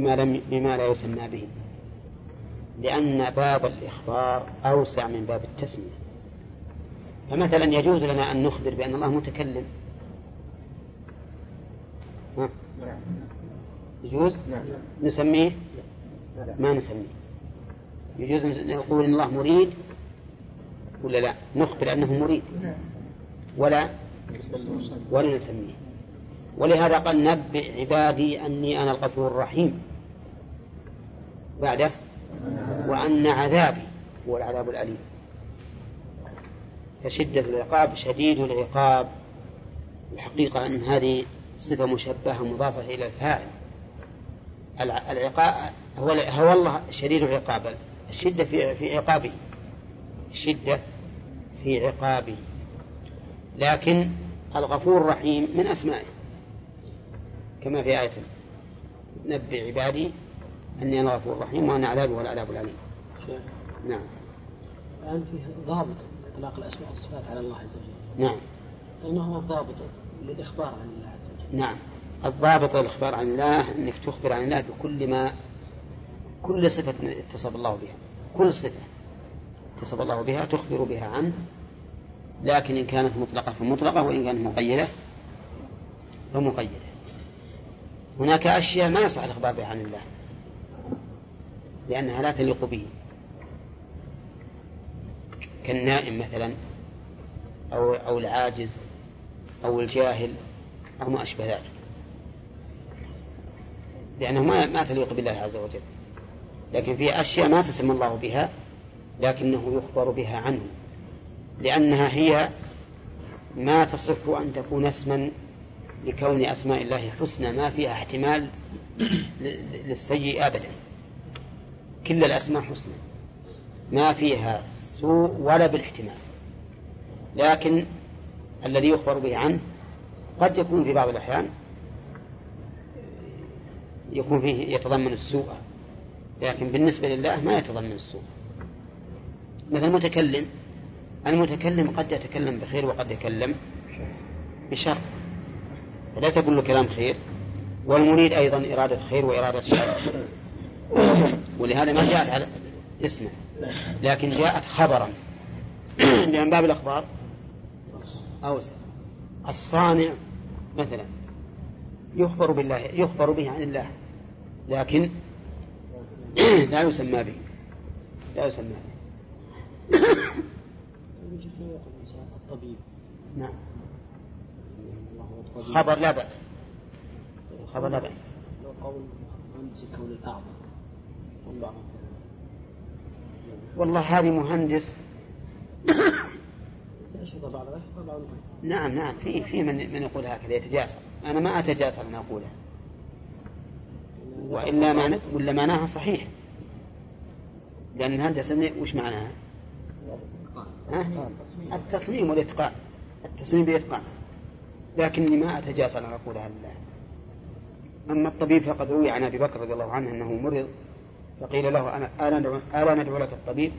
بما, لم بما لا يسمى به. لأن باب الإخبار أوسع من باب التسمية. فمثلا يجوز لنا أن نخبر بأن الله متكلم. ها؟ يجوز؟ نسميه؟ ما نسميه. يجوز نقول إن الله مريد ولا لا؟ نخبر أنه مريد. ولا؟ ولا نسميه. ولهذا قال نبئ عبادي أني أنا الغفور الرحيم. بعده وأن عذابي هو العذاب الأليم. فشدة العقاب شديد العقاب. الحقيقة أن هذه صفة مشبهة مضافة إلى الفاعل. العقاب هو هو الله شديد العقاب. الشدة في في عقابه الشدة في عقابه لكن الغفور الرحيم من أسمائه. كما في آية نبئ عبادي أني أنا غفور رحيم وأن عذابي هو العذاب العليم نعم. الآن فيه ضابط إطلاق الأسماء والصفات على الله عز وجل. نعم. طيب ما هو الضابط للإخبار عن الله عز وجل؟ نعم. الضابط للإخبار عن الله أنك تخبر عن الله بكل ما كل صفة اتصف الله بها. كل صفة اتصف الله بها تخبر بها عنه لكن إن كانت مطلقة فمطلقة وإن كانت مقيدة فمقيدة. هناك أشياء ما يصح الإخبار بها عن الله. لأنها لا تليق به. كالنائم مثلا أو أو العاجز أو الجاهل أو ما أشبه ذلك. لأنه ما ما تليق بالله عز وجل. لكن في أشياء ما تسمى الله بها لكنه يخبر بها عنه. لأنها هي ما تصف أن تكون اسما لكون أسماء الله حسنى ما فيها احتمال للسيء أبدا. كل الأسماء حسنى. ما فيها سوء ولا بالاحتمال. لكن الذي يخبر به عنه قد يكون في بعض الأحيان يكون فيه يتضمن السوء. لكن بالنسبة لله ما يتضمن السوء. مثل المتكلم المتكلم قد يتكلم بخير وقد يتكلم بشر. فليس كل كلام خير والمريد أيضا إرادة خير وإرادة شر. ولهذا ما جاءت على اسمه. لكن جاءت خبرا. لأن باب الأخبار أوسع الصانع مثلا يخبر بالله يخبر به عن الله. لكن لا يسمى به. لا يسمى به. الطبيب نعم. خبر لا بأس. خبر لا بأس. لو قول مهندس الكون الأعظم والله والله هذه مهندس. نعم نعم في في من من يقول هكذا يتجاسر. أنا ما أتجاسر أن أقولها وإلا معنى ولا معناها صحيح. لأن الهندسة وش معناها؟ ها؟ التصميم والإتقان. التصميم بإتقان لكني ما أتجاسر أن أقولها لله أما الطبيب فقد روي عن أبي بكر رضي الله عنه أنه مرض. فقيل له أنا ألا ندعو, ألا ندعو لك الطبيب.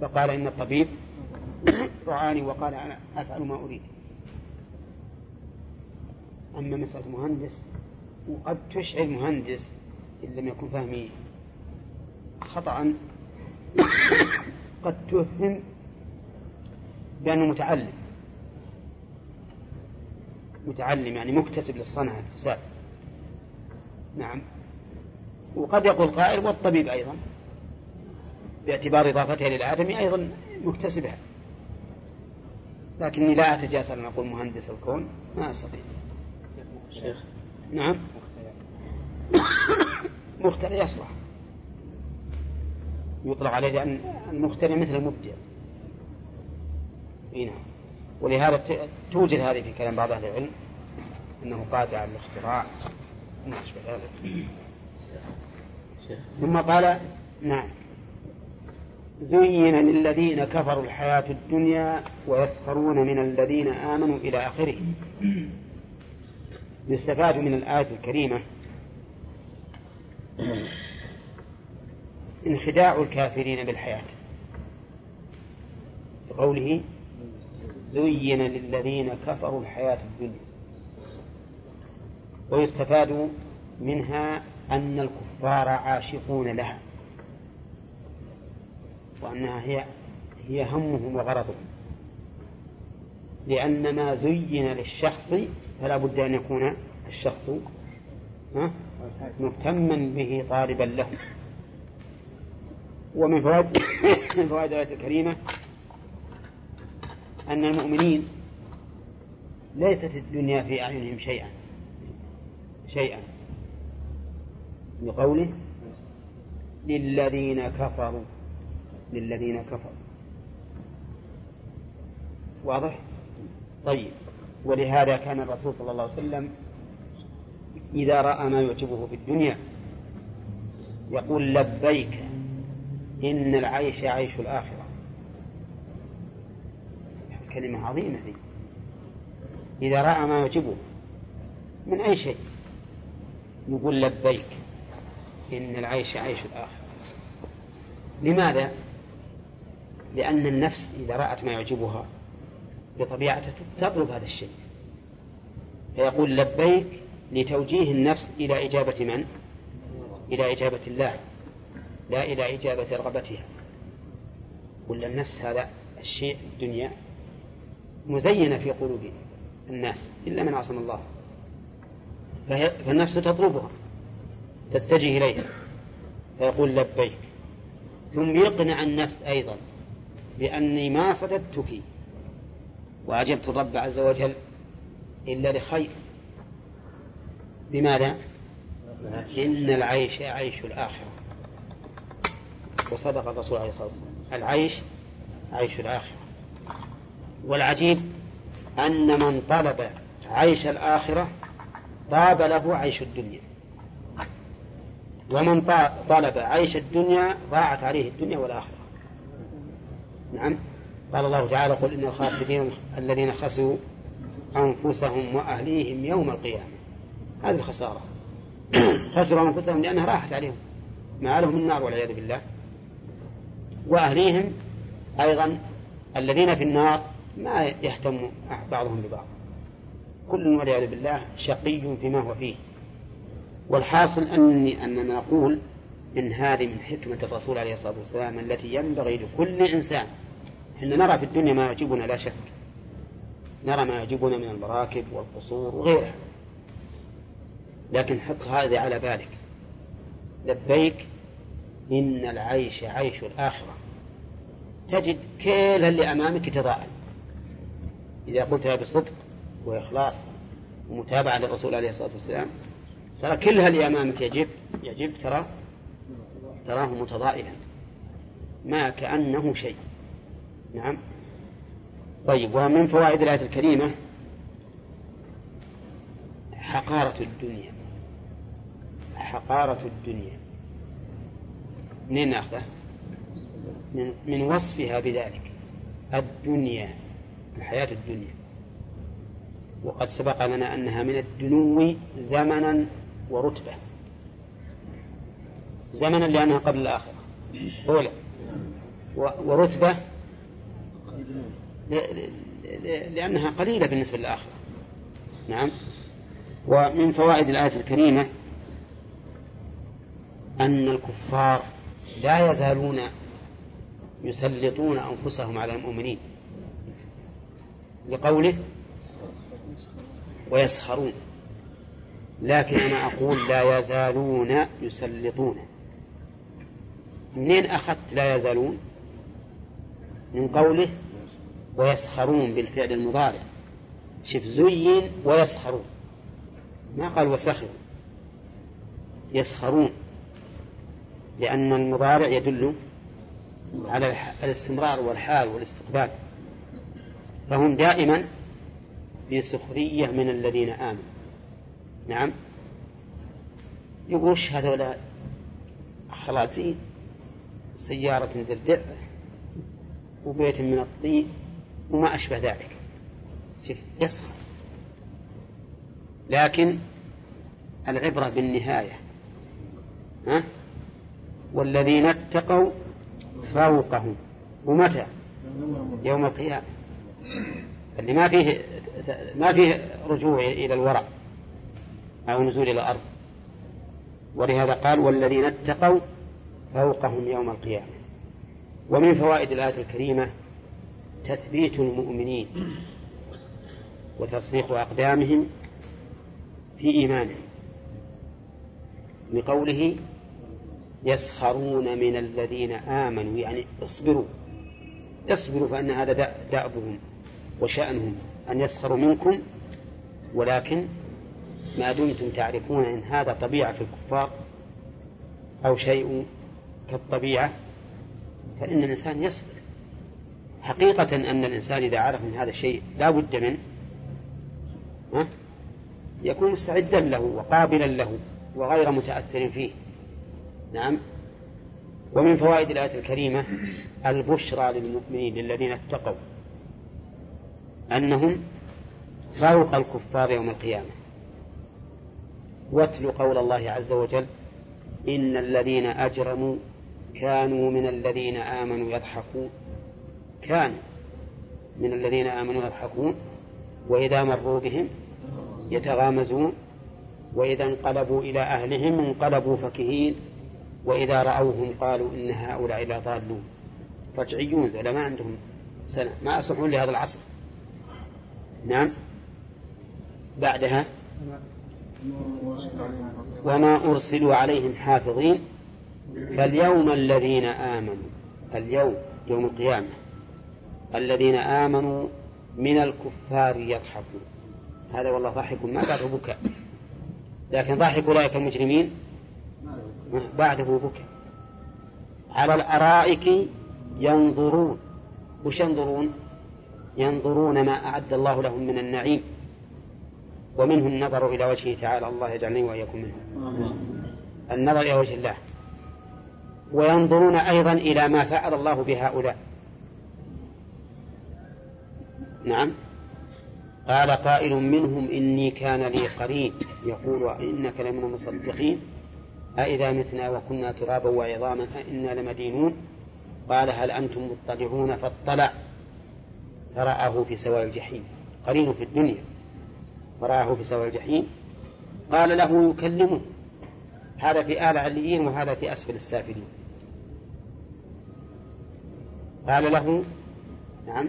فقال إن الطبيب رعاني وقال أنا أفعل ما أريد. أما مسألة مهندس وقد تشعر مهندس إن لم يكن فهمي خطأ قد تفهم بأنه متعلم. متعلم يعني مكتسب للصنعة اكتساب نعم. وقد يقول قائل والطبيب أيضا باعتبار إضافتها للآدمي أيضا مكتسبها لكني لا أتجاسر أن أقول مهندس الكون ما أستطيع. شيخ. نعم. مخترع يصلح. يطلق عليه لأن المخترع مثل المبدع. اي نعم. ولهذا توجد هذه في كلام بعض أهل العلم أنه قادر على الاختراع. وما أشبه ذلك ثم قال نعم. زين للذين كفروا الحياة الدنيا ويسخرون من الذين آمنوا إلى آخره. يستفاد من الآية الكريمة انخداع الكافرين بالحياة. بقوله زين للذين كفروا الحياة الدنيا. ويستفاد منها أن الكفار عاشقون لها وأنها هي هي همهم وغرضهم. لأن ما زين للشخص فلا بد أن يكون الشخص مهتما به طالبا له. ومن فوائد من فوائد الآية الكريمة أن المؤمنين ليست الدنيا في أعينهم شيئا شيئا. بقوله للذين كفروا للذين كفروا. واضح؟ طيب. ولهذا كان الرسول صلى الله عليه وسلم إذا رأى ما يعجبه في الدنيا يقول لبيك إن العيش عيش الآخرة. كلمة عظيمة دي. إذا رأى ما يعجبه من أي شيء يقول لبيك. إن العيش عيش الآخرة لماذا؟ لأن النفس إذا رأت ما يعجبها بطبيعتها تطلب هذا الشيء. فيقول لبيك لتوجيه النفس إلى إجابة من؟ إلى إجابة الله لا إلى إجابة رغبتها. ولا النفس هذا الشيء الدنيا مزينة في قلوب الناس إلا من عصم الله. فالنفس تطلبها. تتجه إليها. فيقول لبيك ثم يقنع النفس أيضا بأني ما صددتك وأجبت الرب عز وجل إلا لخير. بماذا؟ إن العيش عيش الآخرة. وصدق الرسول عليه الصلاة والسلام العيش عيش الآخرة. والعجيب أن من طلب عيش الآخرة طاب له عيش الدنيا. ومن طلب عيش الدنيا ضاعت عليه الدنيا والآخرة. نعم. قال الله تعالى قل إن الخاسرين الذين خسروا أنفسهم وأهليهم يوم القيامة. هذه الخسارة. خسروا أنفسهم لأنها راحت عليهم. ما لهم النار والعياذ بالله. وأهليهم أيضا الذين في النار ما يهتم بعضهم ببعض. كل والعياذ بالله شقي فيما هو فيه. والحاصل أني أننا نقول إن هذه من حكمة الرسول عليه الصلاة والسلام التي ينبغي لكل إنسان. إحنا نرى في الدنيا ما يعجبنا لا شك. نرى ما يعجبنا من المراكب والقصور وغيرها. لكن حط هذا على بالك. لبيك إن العيش عيش الآخرة. تجد كل اللي أمامك يتضاءل إذا قلتها بصدق وإخلاص ومتابعة للرسول عليه الصلاة والسلام ترى كل اللي أمامك يجب يجب ترى تراه متضائلا ما كأنه شيء. نعم. طيب ومن فوائد الآية الكريمة حقارة الدنيا. حقارة الدنيا. منين ناخذه؟ من, من وصفها بذلك. الدنيا الحياة الدنيا. وقد سبق لنا أنها من الدنو زمنا ورتبة. زمنا لأنها قبل الآخرة. أولى. ورتبة لأنها قليلة بالنسبة للآخرة. نعم. ومن فوائد الآية الكريمة أن الكفار لا يزالون يسلطون أنفسهم على المؤمنين. لقوله ويسخرون. لكن أنا أقول لا يزالون يسلطون. منين أخذت لا يزالون؟ من قوله ويسخرون بالفعل المضارع. شف زين ويسخرون. ما قال وسخروا. يسخرون. لأن المضارع يدل على الاستمرار والحال والاستقبال. فهم دائما في سخرية من الذين آمنوا. نعم. يقول هذولا خلاصين سيارة دردع وبيت من الطين وما أشبه ذلك. شوف يسخر. لكن العبرة بالنهاية ها؟ والذين اتقوا فوقهم. ومتى؟ يوم القيامة. اللي ما فيه ما فيه رجوع إلى الورع. أو نزول إلى الأرض. ولهذا قال والذين اتقوا فوقهم يوم القيامة. ومن فوائد الآية الكريمة تثبيت المؤمنين وتصديق أقدامهم في إيمانهم لقوله يسخرون من الذين آمنوا يعني اصبروا اصبروا فإن هذا دأبهم وشأنهم أن يسخروا منكم ولكن ما دمتم تعرفون أن هذا طبيعة في الكفار أو شيء كالطبيعة فإن الإنسان يصبر. حقيقة أن الإنسان إذا عرف من هذا الشيء لا بد منه ها يكون مستعدا له وقابلا له وغير متأثر فيه. نعم. ومن فوائد الآية الكريمة البشرى للمؤمنين للذين اتقوا أنهم فوق الكفار يوم القيامة. واتل قول الله عز وجل إن الذين أجرموا كانوا من الذين آمنوا يضحكون. كانوا من الذين آمنوا يضحكون وإذا مروا بهم يتغامزون وإذا انقلبوا إلى أهلهم انقلبوا فكهين وإذا رأوهم قالوا إن هؤلاء لضالون رجعيون ذولا ما عندهم سنة ما يصلحون لهذا العصر. نعم. بعدها؟ وما أرسلوا عليهم حافظين فاليوم الذين آمنوا اليوم يوم القيامة الذين آمنوا من الكفار يضحكون. هذا والله ضحك ما بعده بكاء لكن ضحك أولئك المجرمين بعده بكاء على الأرائك ينظرون. وش ينظرون؟ ينظرون ما أعد الله لهم من النعيم. ومنه النظر إلى وجهه تعالى. الله يجعلني وإياكم منهم النظر إلى وجه الله. وينظرون أيضا إلى ما فعل الله بهؤلاء. نعم. قال قائل منهم إني كان لي قرين يقول إنك لمن المصدقين. أإذا متنا وكنا ترابا وعظاما أئنا لمدينون. قال هل أنتم مطلعون؟ فاطلع. فرآه في سواء الجحيم. قرين في الدنيا. فرآه في سواء الجحيم. قال له يكلمه. هذا في آل عليين وهذا في أسفل السافلين. قال له نعم.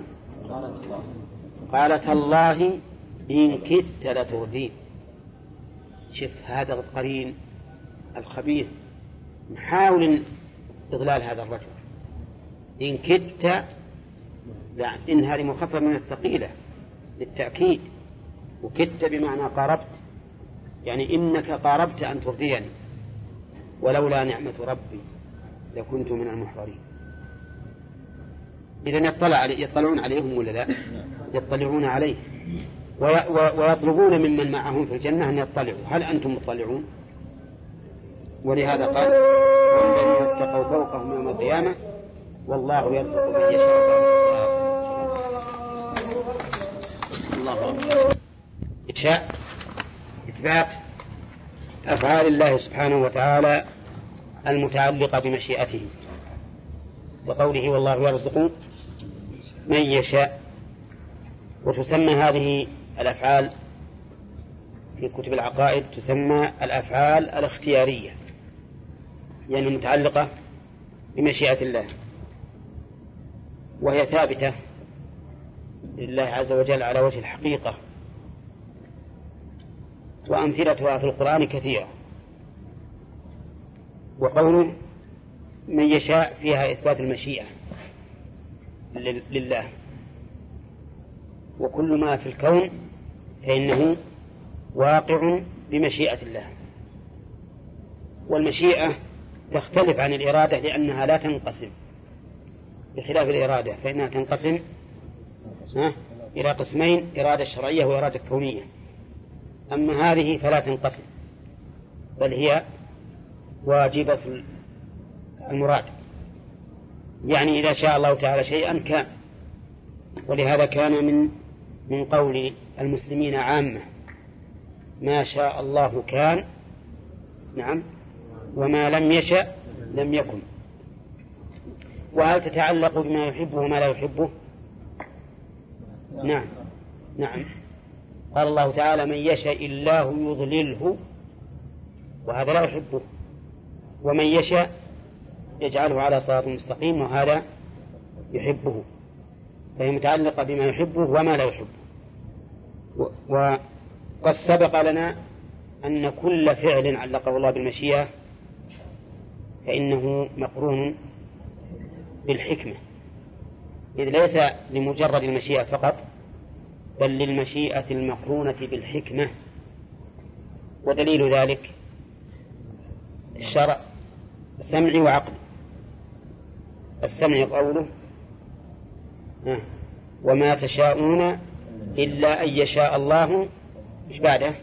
قال تالله إن كدت لتردين شف هذا القرين الخبيث. نحاول إضلال هذا الرجل. إن كدت لا إن هذه مخففة من الثقيلة للتأكيد. وكدت بمعنى قاربت يعني إنك قاربت أن ترضيني ولولا نعمة ربي لكنت من المحضرين. إذا يطلع علي يطلعون عليهم ولا لا؟ يطلعون عليه. ويطلبون ممن معهم في الجنة أن يطلعوا. هل أنتم مطلعون؟ ولهذا قال والذين اتقوا فوقهم يوم القيامة والله يرزق من يشاء. الله أكبر. إنشاء إثبات أفعال الله سبحانه وتعالى المتعلقة بمشيئته. وقوله والله يرزق من يشاء. وتسمى هذه الأفعال في كتب العقائد تسمى الأفعال الاختيارية يعني متعلقة بمشيئة الله. وهي ثابتة لله عز وجل على وجه الحقيقة. وأمثلتها في القرآن كثيرة. وقوله من يشاء فيها إثبات المشيئة لله. وكل ما في الكون فإنه واقع بمشيئة الله. والمشيئة تختلف عن الإرادة لأنها لا تنقسم. بخلاف الإرادة فإنها تنقسم إلى قسمين إرادة شرعية وإرادة كونية. أما هذه فلا تنقسم بل هي واجبة المراد. يعني إذا شاء الله تعالى شيئا كان ولهذا كان من من قول المسلمين عامة ما شاء الله كان نعم وما لم يشأ لم يكن. وهل تتعلق بما يحبه وما لا يحبه؟ نعم نعم. قال الله تعالى من يشاء الله يضلله وهذا لا يحبه ومن يشاء يجعله على صراط مستقيم وهذا يحبه فهي متعلقة بما يحبه وما لا يحبه. وقد سبق لنا أن كل فعل علقه الله بالمشيئة فإنه مقرون بالحكمة. إذ ليس لمجرد المشيئة فقط بل للمشيئة المقرونة بالحكمة. ودليل ذلك الشرع سمعي وعقلي السمع قوله وما تشاءون إلا أن يشاء الله. إيش بعده؟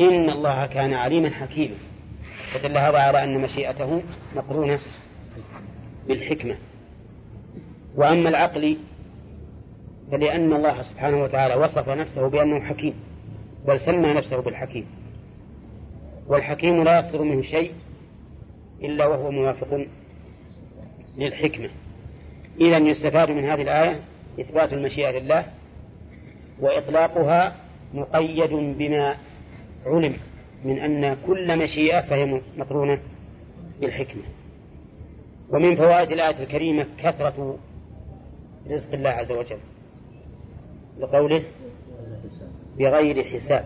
إن الله كان عليما حكيما. فدل هذا على أن مشيئته مقرونة بالحكمة. وأما العقل فلأن الله سبحانه وتعالى وصف نفسه بأنه حكيم بل سمى نفسه بالحكيم. والحكيم لا يصدر منه شيء إلا وهو موافق للحكمة. إذا يستفاد من هذه الآية إثبات المشيئة لله وإطلاقها مقيد بما علم من أن كل مشيئة فهي مقرونة بالحكمة. ومن فوائد الآية الكريمة كثرة رزق الله عز وجل. لقوله بغير حساب.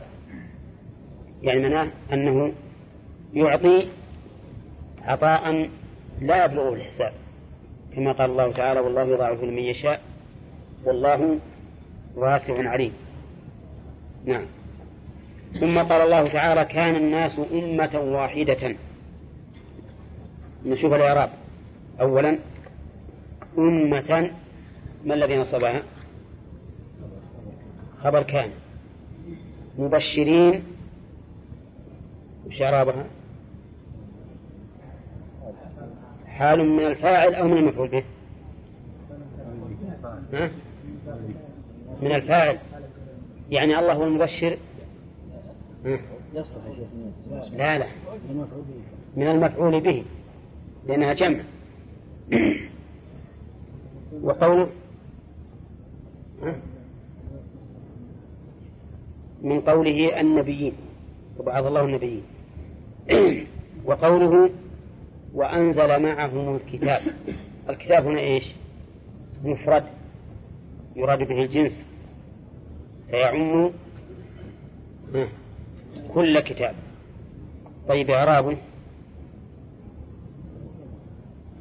يعني معناه أنه يعطي عطاء لا يبلغه الحساب. كما قال الله تعالى والله يضاعف لمن يشاء والله واسع عليم. نعم. ثم قال الله تعالى كان الناس أمة واحدة. نشوف الإعراب. أولا أمة ما الذي نصبها؟ خبر كان مبشرين وش حال من الفاعل أو من المفعول به. ها؟ من الفاعل. يعني الله هو المبشر؟ لا لا. من المفعول به لأنها جمع. وقوله من قوله النبيين وبعث الله النبيين. وقوله وأنزل معهم الكتاب. الكتاب هنا إيش؟ مفرد يراد به الجنس. فيعم كل كتاب. طيب إعرابه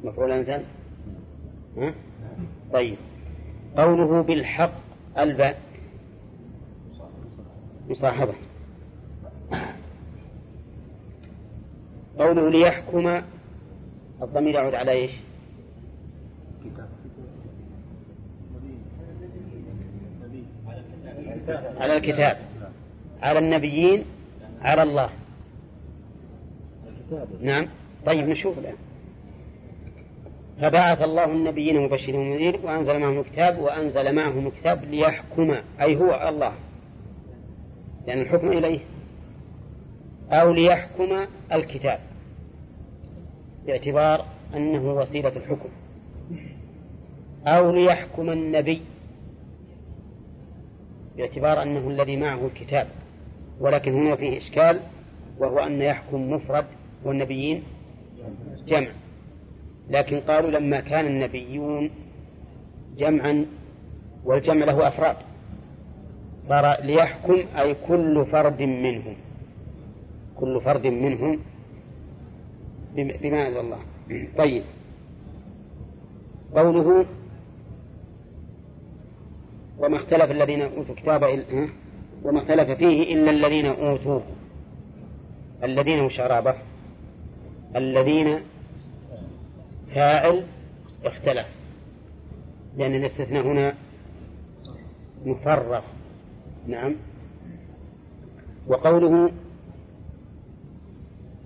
مفعول أنزل؟ طيب. قوله بالحق الباء. مصاحبة. قوله ليحكم الضمير يعود على إيش؟ على الكتاب. على النبيين على الله. نعم. طيب نشوف الآن. فبعث الله النبيين مبشرين ومنذرين وأنزل معهم الكتاب وأنزل معهم الكتاب ليحكم أي هو الله. لأن الحكم إليه. أو ليحكم الكتاب. باعتبار أنه وسيلة الحكم. أو ليحكم النبي. باعتبار أنه الذي معه الكتاب. ولكن هنا فيه إشكال وهو أن يحكم مفرد والنبيين جمع. لكن قالوا لما كان النبيون جمعا والجمع له أفراد. صار ليحكم أي كل فرد منهم. كل فرد منهم. بما أنزل الله. طيب. قوله وما اختلف الذين أوتوا الكتاب وما اختلف فيه إلا الذين أوتوه. الذين وشرابه الذين فاعل اختلف. لأن الاستثناء هنا مفرغ نعم. وقوله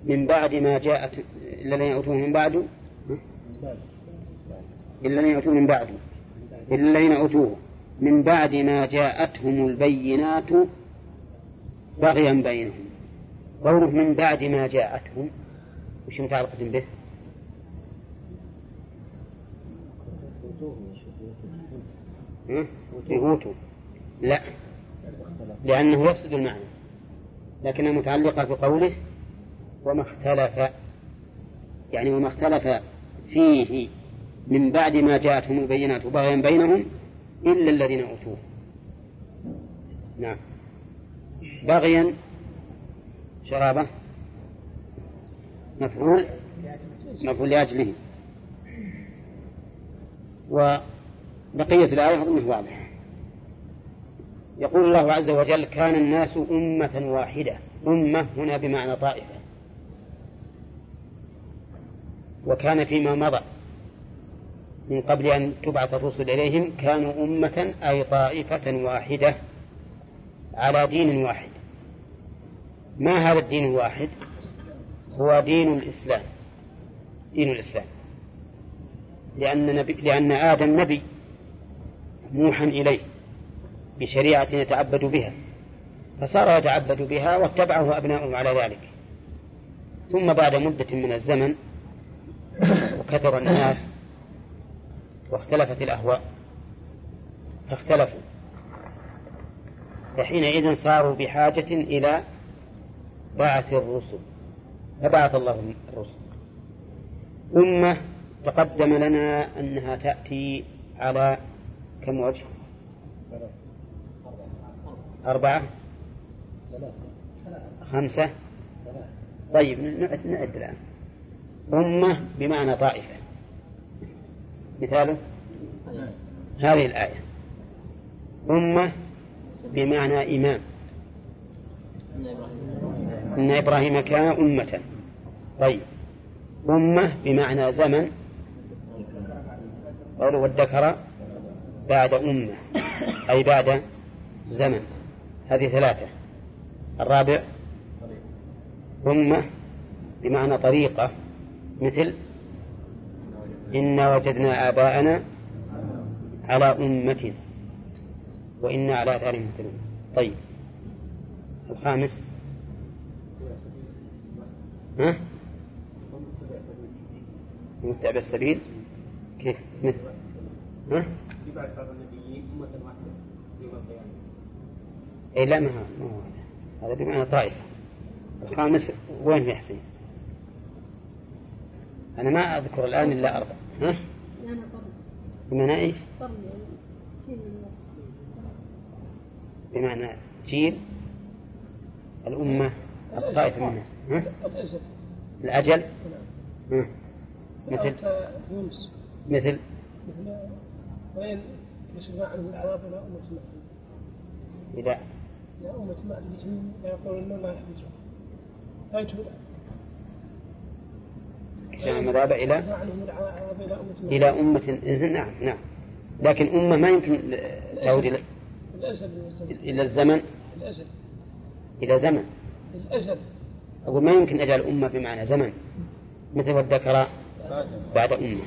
من بعد ما جاءت الذين أوتوه من بعد؟ إلا الذين أوتوه من بعد. إلا الذين أوتوه من بعد ما جاءتهم البينات بغيا بينهم. قوله من بعد ما جاءتهم وش متعلقة به؟ أوتوا لا. لأنه يفسد المعنى لكنها متعلقة بقوله وما اختلف يعني وما اختلف فيه من بعد ما جاءتهم البينات بغيا بينهم إلا الذين أوتوه. نعم. بغيا شرابة مفعول مفعول لأجله. وبقية الآية أظنه واضح. يقول الله عز وجل كان الناس أمة واحدة. أمة هنا بمعنى طائفة. وكان فيما مضى من قبل أن تبعث الرسل إليهم كانوا أمة أي طائفة واحدة على دين واحد. ما هذا الدين الواحد؟ هو دين الإسلام. دين الإسلام. لأن, نبي لأن آدم نبي موحى إليه. بشريعة يتعبد بها. فصار يتعبد بها واتبعه أبناؤه على ذلك. ثم بعد مدة من الزمن وكثر الناس واختلفت الأهواء فاختلفوا. فحينئذ صاروا بحاجة إلى بعث الرسل. فبعث الله الرسل. أمة تقدم لنا أنها تأتي على كم وجه؟ أربعة. خمسة. طيب نعد الآن. أمة بمعنى طائفة. مثاله؟ هذه الآية. أمة بمعنى إمام. إن إبراهيم كان أمة. طيب. أمة بمعنى زمن. قوله والذكر بعد أمة أي بعد زمن. هذه ثلاثة. الرابع أمة بمعنى طريقة مثل إنا وجدنا آباءنا على أمة وإنا على آثارهم مهتدون طيب. الخامس. ها؟ متبع السبيل. كيف؟ مثل. ها؟ اي لا ما هو هذا. بمعنى طائفة. الخامس وين في حسين؟ أنا ما أذكر الآن إلا أربع ها؟ بمعنى إيش؟ بمعنى جيل الأمة الطائفة من الناس. الأجل. ها؟ مثل؟ مثل؟ وين يسمع عنه العذاب ولا يا أمة أدريتم لا يقولون ما يحبسون لا يجوز كان المذهب إلى إلى أمة نعم نعم. لكن أمة ما يمكن تعود إلى إلى الزمن؟ الأجل. إلى زمن. الأجل. أقول ما يمكن أجعل أمة بمعنى زمن. مثل والذكر بعد أمة.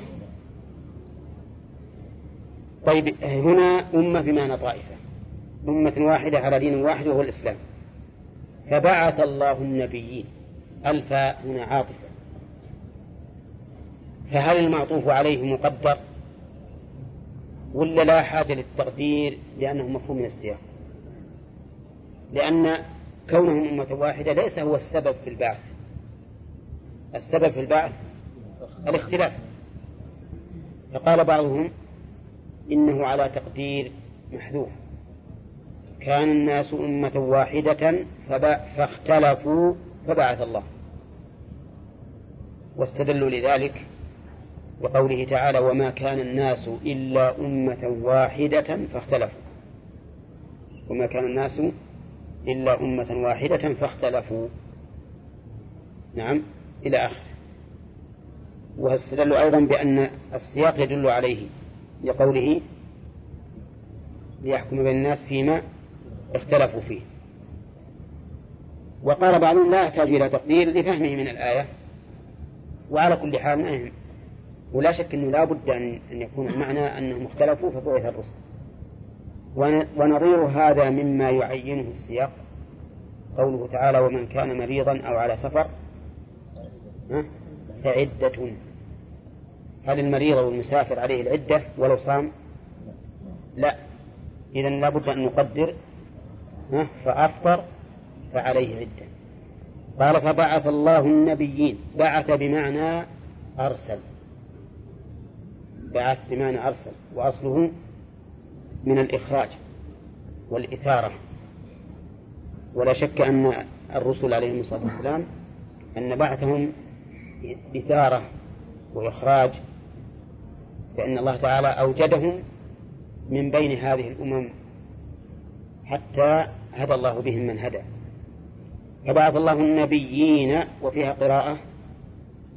طيب هنا أمة بمعنى طائفة. أمة واحدة على دين واحد وهو الإسلام. فبعث الله النبيين الفاء هنا عاطفة. فهل المعطوف عليه مقدر؟ ولا لا حاجة للتقدير لأنه مفهوم من السياق. لأن كونهم أمة واحدة ليس هو السبب في البعث. السبب في البعث الاختلاف. فقال بعضهم إنه على تقدير محذوف. كان الناس أمة واحدة فاختلفوا فبعث الله. واستدلوا لذلك بقوله تعالى وما كان الناس إلا أمة واحدة فاختلفوا. وما كان الناس إلا أمة واحدة فاختلفوا. نعم إلى آخره. واستدلوا أيضا بأن السياق يدل عليه لقوله ليحكم بين الناس فيما اختلفوا فيه. وقال بعضهم لا يحتاج إلى تقدير لفهمه من الآية. وعلى كل حال ما يهم ولا شك أنه لا بد أن يكون المعنى أنهم اختلفوا فبعث الرسل. ونظير هذا مما يعينه السياق. قوله تعالى ومن كان مريضا أو على سفر فعدة. هل المريض والمسافر عليه العدة ولو صام؟ لا. إذا لابد أن نقدر فأفطر فعليه عدة. قال فبعث الله النبيين بعث بمعنى أرسل. بعث بمعنى أرسل وأصله من الإخراج والإثارة. ولا شك أن الرسل عليهم الصلاة والسلام أن بعثهم إثارة وإخراج لأن الله تعالى أوجدهم من بين هذه الأمم حتى هدى الله بهم من هدى. فبعث الله النبيين وفيها قراءة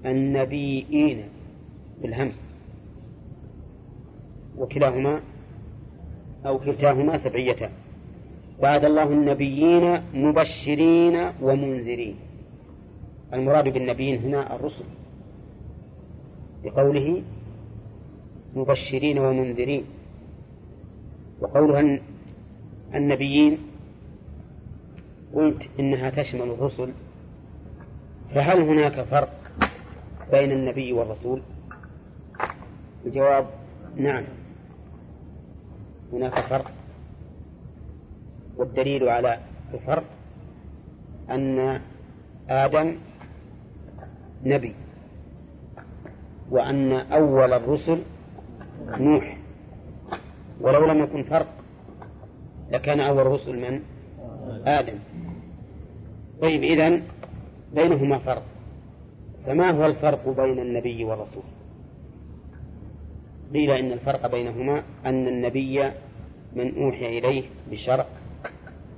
النبيين بالهمس. وكلاهما أو كلتاهما سبعيتان بعث الله النبيين مبشرين ومنذرين. المراد بالنبيين هنا الرسل. بقوله مبشرين ومنذرين. وقولها النبيين قلت إنها تشمل الرسل فهل هناك فرق بين النبي والرسول؟ الجواب نعم. هناك فرق والدليل على الفرق أن آدم نبي وأن أول الرسل نوح ولو لم يكن فرق لكان أول الرسل من آدم. طيب إذن بينهما فرق. فما هو الفرق بين النبي والرسول؟ قيل إن الفرق بينهما أن النبي من أوحي إليه بشرع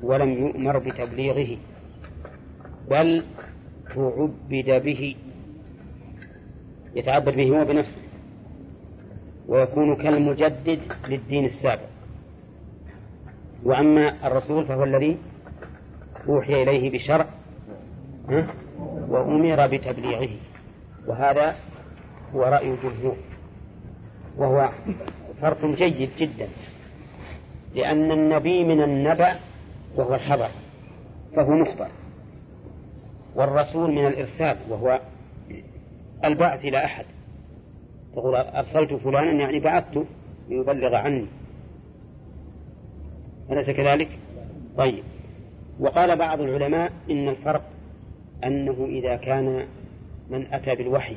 ولم يؤمر بتبليغه بل تعبد به يتعبد به هو بنفسه ويكون كالمجدد للدين السابق. وأما الرسول فهو الذي أوحي إليه بشرع وأمر بتبليغه. وهذا هو رأي الجمهور. وهو فرق جيد جدا. لأن النبي من النبأ وهو الخبر فهو مخبر. والرسول من الإرسال وهو البعث إلى أحد. تقول أرسلت فلانا يعني بعثته ليبلغ عني. أليس كذلك؟ طيب وقال بعض العلماء إن الفرق أنه إذا كان من أتى بالوحي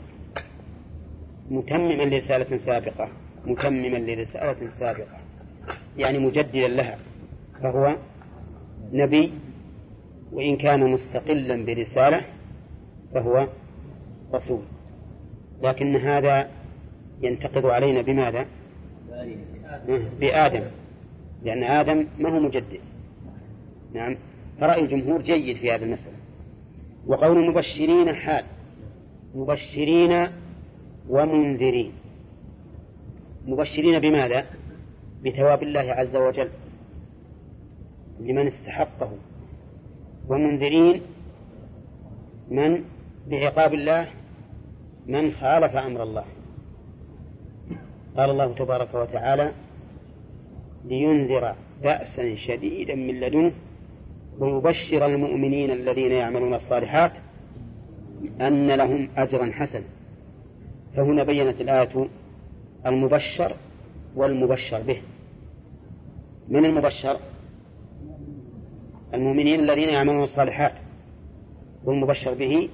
متمما لرسالة سابقة متمما لرسالة سابقة يعني مجددا لها فهو نبي وإن كان مستقلا برسالة فهو رسول لكن هذا ينتقض علينا بماذا؟ بآدم لأن آدم ما هو مجدد. نعم. فرأي الجمهور جيد في هذه المسألة. وقول مبشرين حال. مبشرين ومنذرين. مبشرين بماذا؟ بثواب الله عز وجل. لمن استحقه. ومنذرين من؟ بعقاب الله. من خالف أمر الله. قال الله تبارك وتعالى لينذر بأسا شديدا من لدنه ويبشر المؤمنين الذين يعملون الصالحات أن لهم أجرا حسنا. فهنا بينت الآية المبشر والمبشر به. من المبشر؟ المؤمنين الذين يعملون الصالحات. والمبشر به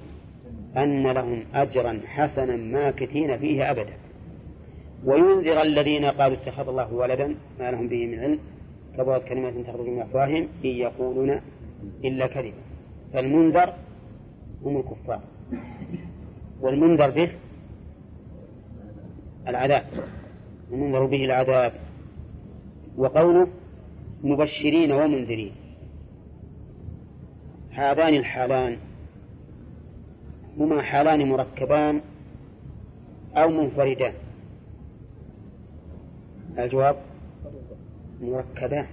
أن لهم أجرا حسنا ماكثين فيه أبدا. وينذر الذين قالوا اتخذ الله ولدا ما لهم به من علم كبرت كلمة تخرج من أفواههم إن يقولون إلا كذبا. فالمنذر هم الكفار. والمنذر به العذاب. المنذر به العذاب. وقوله مبشرين ومنذرين. هذان الحالان هما حالان مركبان أو منفردان. الجواب مركبان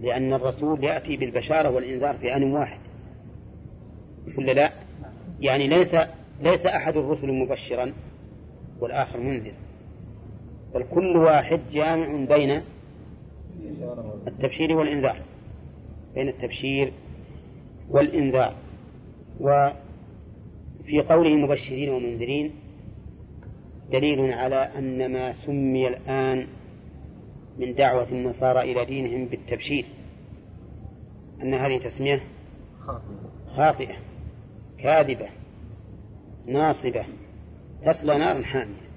لأن الرسول يأتي بالبشارة والإنذار في آن واحد ولا لا؟ يعني ليس ليس أحد الرسل مبشرا والآخر منذر بل كل واحد جامع بين التبشير والإنذار بين التبشير والإنذار وفي قوله مبشرين ومنذرين دليل على أن ما سمي الآن من دعوة النصارى إلى دينهم بالتبشير. أن هذه تسمية خاطئة كاذبة ناصبة تصلى نارا حامية.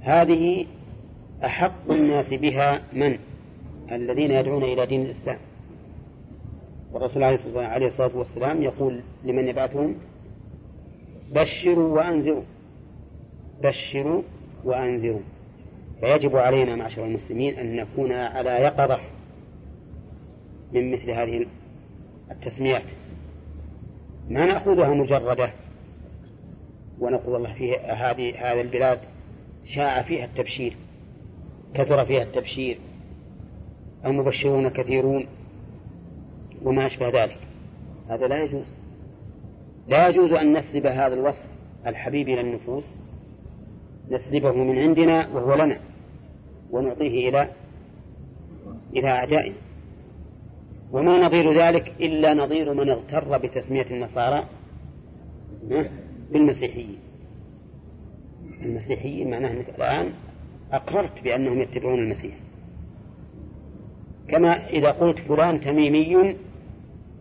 هذه أحق الناس بها من؟ الذين يدعون إلى دين الإسلام. والرسول عليه الصلاة والسلام يقول لمن يبعثهم بشروا وأنذروا بشروا وأنذروا. فيجب علينا معشر المسلمين أن نكون على يقظة من مثل هذه التسميات. ما نأخذها مجردة ونقول الله في هذه هذه البلاد شاع فيها التبشير كثر فيها التبشير المبشرون كثيرون وما أشبه ذلك. هذا لا يجوز. لا يجوز أن نسلب هذا الوصف الحبيب إلى النفوس نسلبه من عندنا وهو لنا. ونعطيه إلى إلى أعدائنا وما نظير ذلك إلا نظير من اغتر بتسمية النصارى بالمسيحيين. المسيحيين معناه أنك الآن أقررت بأنهم يتبعون المسيح. كما إذا قلت فلان تميمي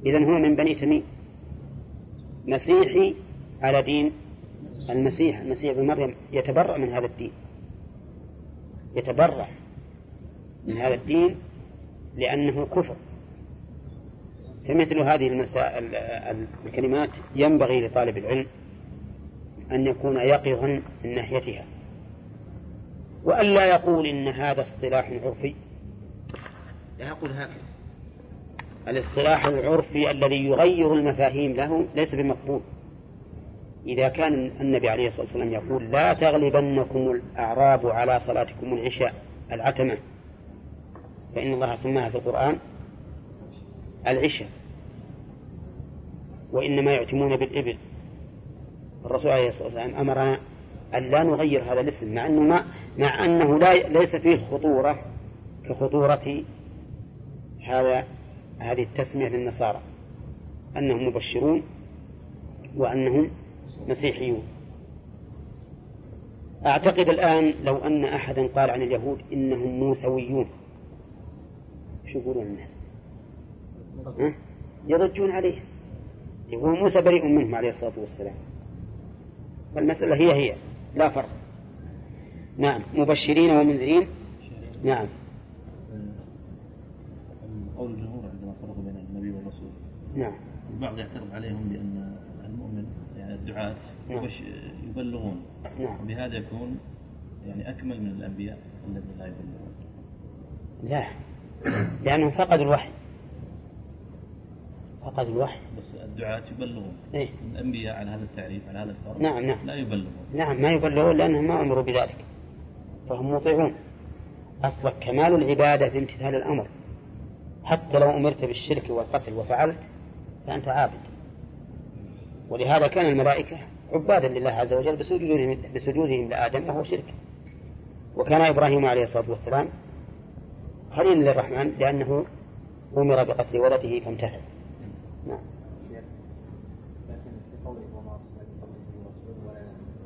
إذا هو من بني تميم. مسيحي على دين المسيح المسيح ابن مريم يتبرأ من هذا الدين. يتبرأ من هذا الدين لأنه كفر. فمثل هذه المسائل الكلمات ينبغي لطالب العلم أن يكون يقظا من ناحيتها. وألا يقول إن هذا اصطلاح عرفي. لا يقول هكذا الاصطلاح العرفي الذي يغير المفاهيم له ليس بمقبول. إذا كان النبي عليه الصلاة والسلام يقول لا تغلبنكم الأعراب على صلاتكم العشاء العتمة فإن الله سماها في القرآن العشاء وإنما يعتمون بالإبل. الرسول عليه الصلاة والسلام أمرنا أن لا نغير هذا الاسم مع أنه ما مع أنه لا ليس فيه خطورة كخطورة هذا هذه التسمية للنصارى أنهم مبشرون وأنهم مسيحيون. أعتقد الآن لو أن أحدا قال عن اليهود إنهم موسويون. شو يقولون الناس؟ يضجون عليه يقول موسى بريء منهم عليه الصلاة والسلام. فالمسألة هي هي لا فرق. نعم مبشرين ومنذرين. نعم. قول الجمهور عندما فرقوا بين النبي والرسول. نعم. البعض يعترض عليهم بأن الدعاة نعم. يبلغون. نعم. بهذا يكون يعني أكمل من الأنبياء الذين لا يبلغون. لا. لأنهم فقدوا الوحي. فقد الوحي. بس الدعاة يبلغون. إيه؟ الأنبياء على هذا التعريف على هذا الفرق نعم نعم. لا يبلغون. نعم ما يبلغون لأنهم ما أمروا بذلك. فهم مطيعون. أصلا كمال العبادة في امتثال الأمر. حتى لو أمرت بالشرك والقتل وفعلت فأنت عابد. ولهذا كان الملائكة عبادا لله عز وجل بسجودهم, بسجودهم لآدم وهو شرك. وكان إبراهيم عليه الصلاة والسلام خليلا للرحمن لأنه أمر بقتل ولده فامتثل نعم.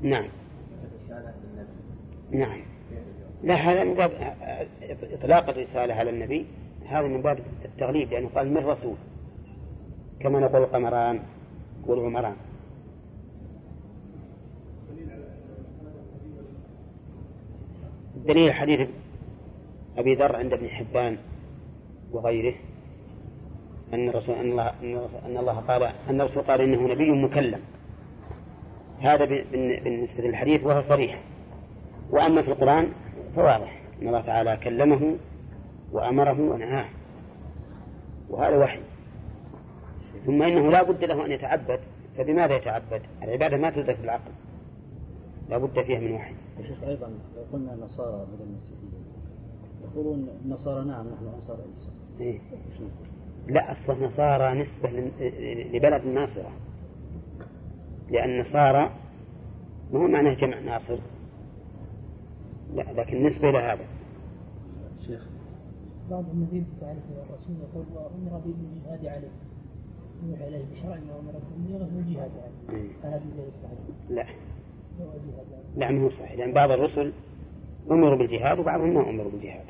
نعم. نعم. لا هذا من باب إطلاق الرسالة على النبي هذا من باب التغليب لأنه قال من رسول كما نقول القمران. والعمران دليل حديث أبي ذر عند ابن حبان وغيره أن الرسول أن الله أن الله قال أن الرسول قال إنه نبي مكلم. هذا بالنسبة للحديث وهو صريح. وأما في القرآن فواضح. أن الله تعالى كلمه وأمره ونهاه. وهذا وحي. ثم إنه لا بد له أن يتعبد فبماذا يتعبد؟ العبادة ما تدرك بالعقل. لا بد فيها من وحي. يا شيخ أيضا لو قلنا نصارى بدل المسيحيين يقولون النصارى نعم نحن أنصار عيسى. إيه؟ لا أصلا نصارى نسبة لبلد الناصرة لأن نصارى ما هو معناه جمع ناصر. لا لكن نسبة إلى هذا. شيخ. بعض المزيد تعرف الرسول يقول وأمر بالجهاد عليه. بشرع عليه إيه. لا. عليه لا ما هو صحيح. لأن بعض الرسل أمروا بالجهاد وبعضهم ما أمروا بالجهاد.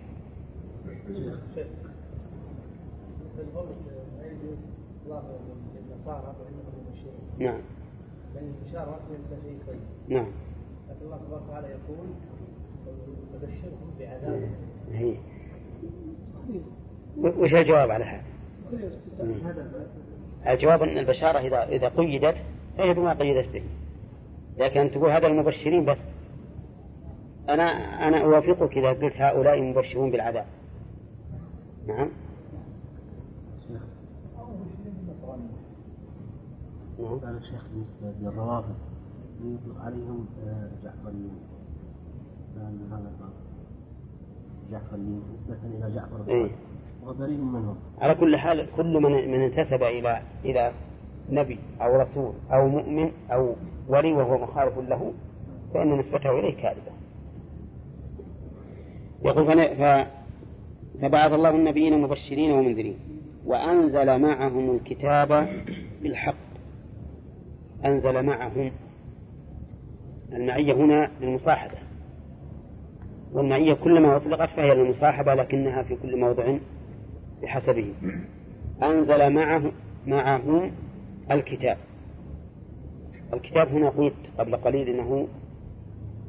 نعم. نعم. لكن الله تبارك وتعالى يقول وبشرهم بعذاب وش الجواب على هذا؟ هذا الجواب أن البشارة إذا إذا قيدت فهي بما قيدت به. لكن أن تقول هذا المبشرين بس. أنا أنا أوافقك إذا قلت هؤلاء مبشرون بالعذاب. نعم. نعم. قال الشيخ بالنسبة للروافض يطلق عليهم آه، جعفريين لأن هذا الباب جعفريين نسبة إلى جعفر الصادق. على كل حال كل من من انتسب إلى إلى نبي أو رسول أو مؤمن أو ولي وهو مخالف له فإن نسبته إليه كاذبة. يقول. فبعث الله النبيين مبشرين ومنذرين وأنزل معهم الكتاب بالحق. أنزل معهم. المعية هنا للمصاحبة. والمعية كلما أطلقت فهي للمصاحبة لكنها في كل موضع بحسبه. أنزل معه معهم الكتاب. الكتاب هنا قلت قبل قليل أنه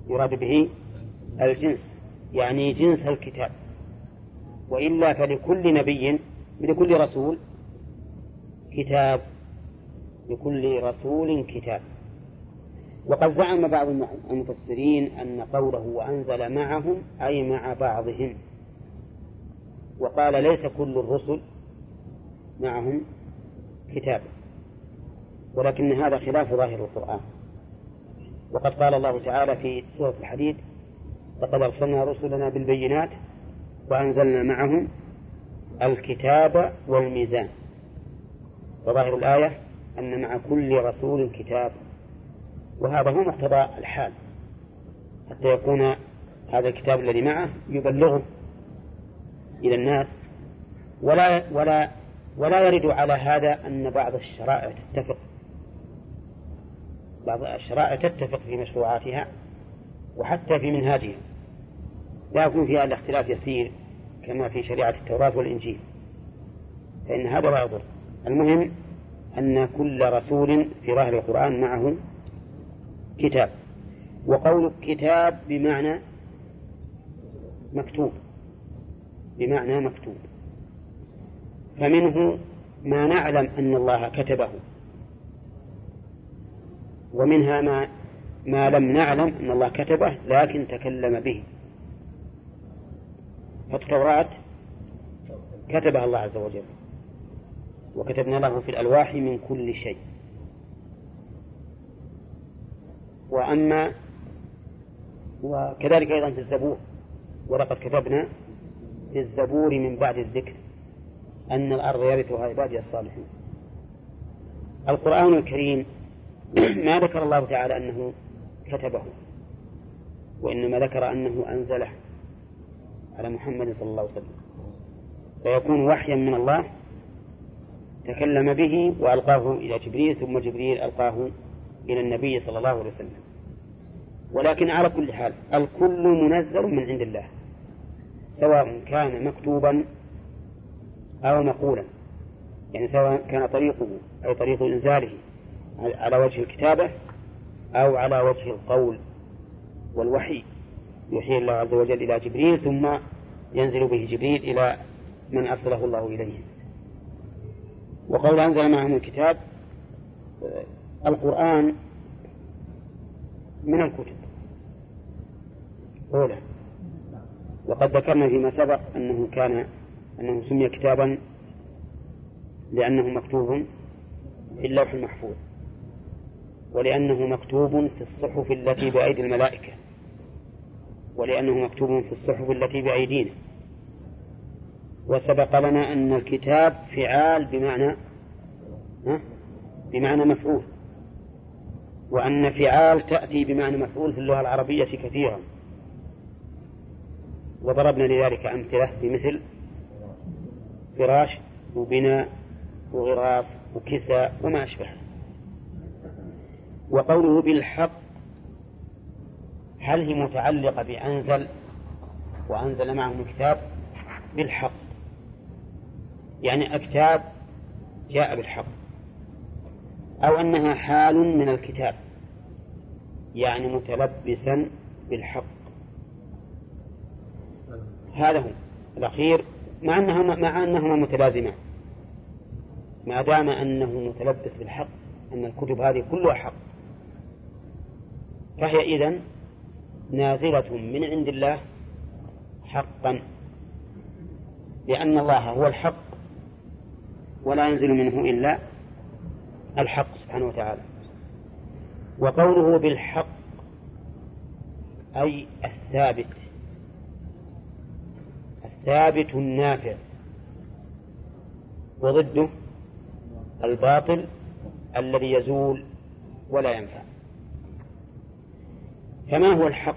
يراد به الجنس. يعني جنس الكتاب. وإلا فلكل نبي لكل رسول كتاب. لكل رسول كتاب. وقد زعم بعض المفسرين أن قوله وأنزل معهم أي مع بعضهم. وقال ليس كل الرسل معهم كتاب ولكن هذا خلاف ظاهر القرآن. وقد قال الله تعالى في سورة الحديد لقد أرسلنا رسلنا بالبينات وأنزلنا معهم الكتاب والميزان. وظاهر الآية أن مع كل رسول كتاب. وهذا هو مقتضى الحال حتى يكون هذا الكتاب الذي معه يبلغه إلى الناس ولا ولا ولا يرد على هذا أن بعض الشرائع تتفق. بعض الشرائع تتفق في مشروعاتها وحتى في منهاجها. لا يكون فيها إلا اختلاف يسير كما في شريعة التوراة والإنجيل. فإن هذا لا يضر. المهم أن كل رسول في ظاهر القرآن معه كتاب. وقول كتاب بمعنى مكتوب. بمعنى مكتوب. فمنه ما نعلم أن الله كتبه. ومنها ما ما لم نعلم أن الله كتبه لكن تكلم به. فالتوراة كتبها الله عز وجل. وكتبنا له في الألواح من كل شيء. وأما وكذلك أيضا في الزبور ولقد كتبنا في الزبور من بعد الذكر أن الأرض يرثها عبادي الصالحين القرآن الكريم ما ذكر الله تعالى أنه كتبه وإنما ذكر أنه أنزله على محمد صلى الله عليه وسلم. فيكون وحيا من الله تكلم به وألقاه إلى جبريل ثم جبريل ألقاه إلى النبي صلى الله عليه وسلم. ولكن على كل حال الكل منزل من عند الله. سواء كان مكتوبا أو مقولا. يعني سواء كان طريقه أي طريق إنزاله على وجه الكتابة أو على وجه القول والوحي. يوحي الله عز وجل إلى جبريل ثم ينزل به جبريل إلى من أرسله الله إليه. وقول أنزل معهم الكتاب القرآن من الكتب. أولى وقد ذكرنا فيما سبق أنه كان أنه سمي كتابا لأنه مكتوب في اللوح المحفوظ ولأنه مكتوب في الصحف التي بأيدي الملائكة ولأنه مكتوب في الصحف التي بأيدينا. وسبق لنا أن الكتاب فعال بمعنى بمعنى مفعول وأن فعال تأتي بمعنى مفعول في اللغة العربية كثيرا. وضربنا لذلك أمثلة بمثل فراش وبناء وغراس وكساء وما أشبهه وقوله بالحق هل هي متعلقة بأنزل وأنزل معهم الكتاب؟ بالحق. يعني الكتاب جاء بالحق. أو أنها حال من الكتاب يعني متلبسا بالحق. هذا هو الأخير مع أنهما مع أنهما متلازمان ما دام أنه متلبس بالحق أن الكتب هذه كلها حق. فهي إذن نازلة من عند الله حقا لأن الله هو الحق ولا ينزل منه إلا الحق سبحانه وتعالى. وقوله بالحق أي الثابت. الثابت النافع وضده الباطل الذي يزول ولا ينفع. فما هو الحق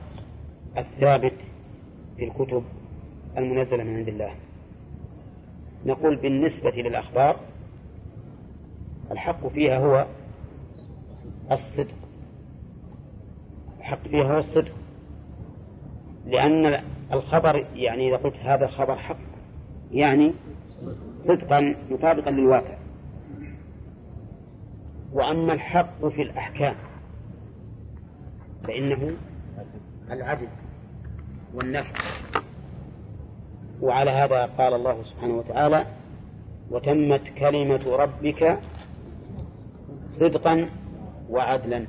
الثابت في الكتب المنزلة من عند الله؟ نقول بالنسبة للأخبار الحق فيها هو الصدق. الحق فيها هو الصدق. لأن الخبر يعني إذا قلت هذا الخبر حق يعني صدقا مطابقا للواقع. وأما الحق في الأحكام فإنه العدل والنفع. وعلى هذا قال الله سبحانه وتعالى وتمت كلمة ربك صدقا وعدلا.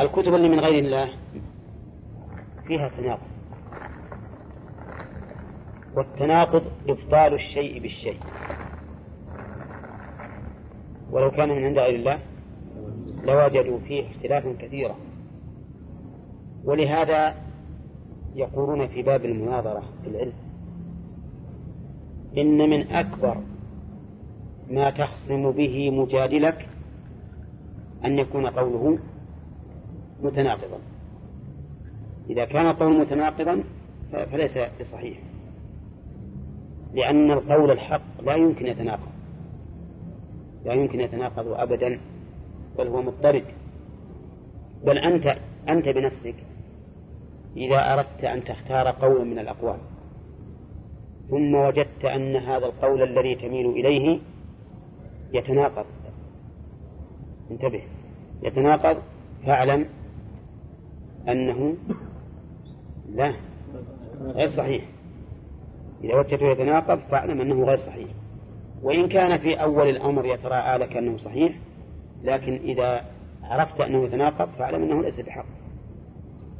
الكتب اللي من غير الله فيها تناقض. والتناقض إبطال الشيء بالشيء. ولو كان من عند غير الله لوجدوا فيه اختلافا كثيرا. ولهذا يقولون في باب المناظرة في العلم إن من أكبر ما تخصم به مجادلك أن يكون قوله متناقضا. إذا كان القول متناقضا فليس بصحيح. لأن القول الحق لا يمكن يتناقض. لا يمكن يتناقض أبدا بل هو مضطرد. بل أنت أنت بنفسك إذا أردت أن تختار قولا من الأقوال ثم وجدت أن هذا القول الذي تميل إليه يتناقض. انتبه. يتناقض فاعلم أنه لا غير صحيح. إذا وجدته يتناقض فاعلم أنه غير صحيح. وإن كان في أول الأمر يتراءى لك أنه صحيح لكن إذا عرفت أنه يتناقض فاعلم أنه ليس بحق.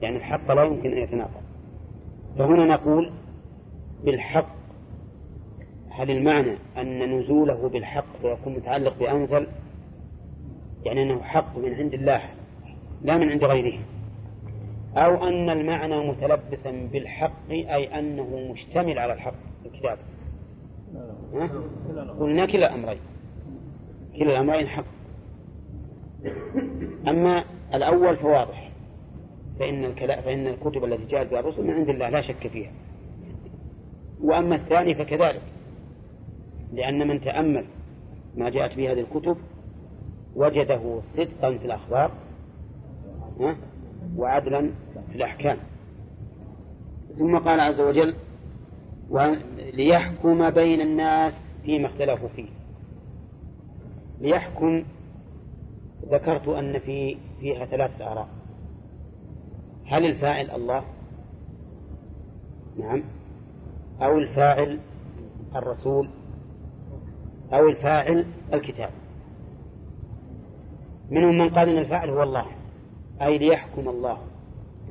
يعني الحق لا يمكن أن يتناقض. فهنا نقول بالحق هل المعنى أن نزوله بالحق ويكون متعلق بأنزل؟ يعني أنه حق من عند الله لا من عند غيره. أو أن المعنى متلبسا بالحق أي أنه مشتمل على الحق الكتاب؟ قلنا كلا الأمرين. كلا الأمرين حق. أما الأول فواضح. فإن فإن الكتب التي جاءت بها الرسل من عند الله لا شك فيها. وأما الثاني فكذلك. لأن من تأمل ما جاءت به هذه الكتب وجده صدقا في الأخبار؟ وعدلا في الأحكام. ثم قال عز وجل ليحكم بين الناس فيما اختلفوا فيه. ليحكم ذكرت أن في فيها ثلاثة آراء. هل الفاعل الله؟ نعم. أو الفاعل الرسول؟ أو الفاعل الكتاب؟ منهم من قال إن الفاعل هو الله. أي ليحكم الله.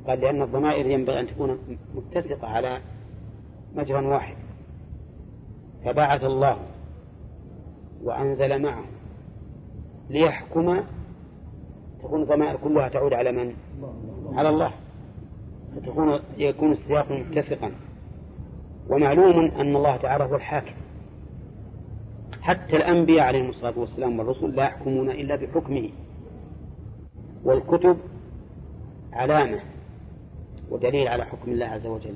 قال لأن الضمائر ينبغي أن تكون متسقة على مجرى واحد. فبعث الله وأنزل معه ليحكم تكون الضمائر كلها تعود على من؟ على الله. فتكون يكون السياق متسقا. ومعلوم أن الله تعالى هو الحاكم. حتى الأنبياء عليهم الصلاة والسلام والرسل لا يحكمون إلا بحكمه. والكتب علامة ودليل على حكم الله عز وجل.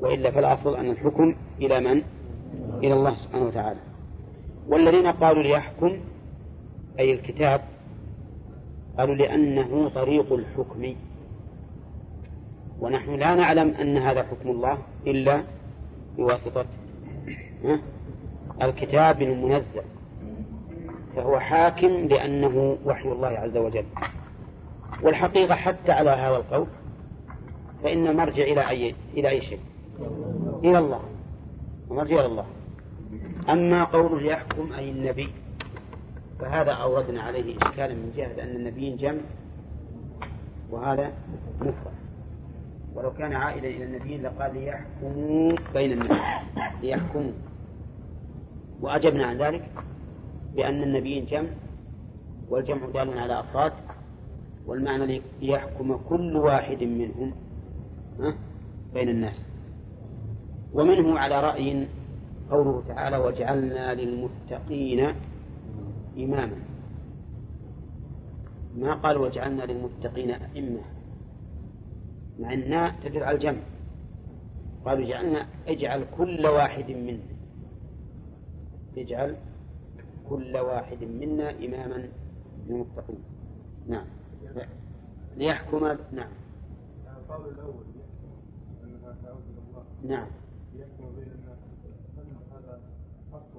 وإلا فالأصل أن الحكم إلى من؟ إلى الله سبحانه وتعالى. والذين قالوا ليحكم أي الكتاب قالوا لأنه طريق الحكم. ونحن لا نعلم أن هذا حكم الله إلا بواسطة الكتاب المنزل فهو حاكم لأنه وحي الله عز وجل. والحقيقة حتى على هذا القول فإن المرجع إلى أي إلى أي شيء؟ إلى الله. المرجع إلى الله. أما قوله يحكم أي النبي فهذا أوردنا عليه إشكالا من جهة أن النبيين جمع وهذا مفرد. ولو كان عائدا إلى النبيين لقال ليحكموا بين الناس. ليحكموا. وأجبنا عن ذلك بأن النبيين جمع والجمع دال على أفراد والمعنى ليحكم كل واحد منهم بين الناس. ومنه على رأي قوله تعالى وجعلنا للمتقين إماما. ما قال وجعلنا للمتقين أئمة؟ مع الناء تدل على الجمع. قالوا جعلنا اجعل كل واحد منا. اجعل كل واحد منا إماما للمتقين. نعم. ليحكم نعم. القول الأول أنها تعود إلى الله نعم. ليحكم بين الناس هذا حق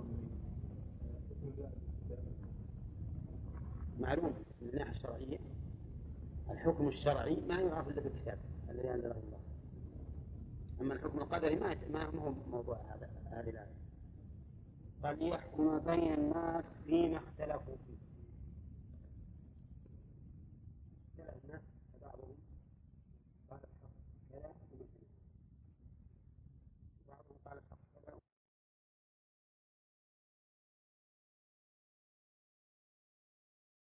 معلوم من الناحية الشرعية الحكم الشرعي ما يعرف إلا بالكتاب الذي أنزله الله. أما الحكم القدري ما ما هو موضوع هذا هذه الآية. قال ليحكم بين الناس فيما اختلفوا.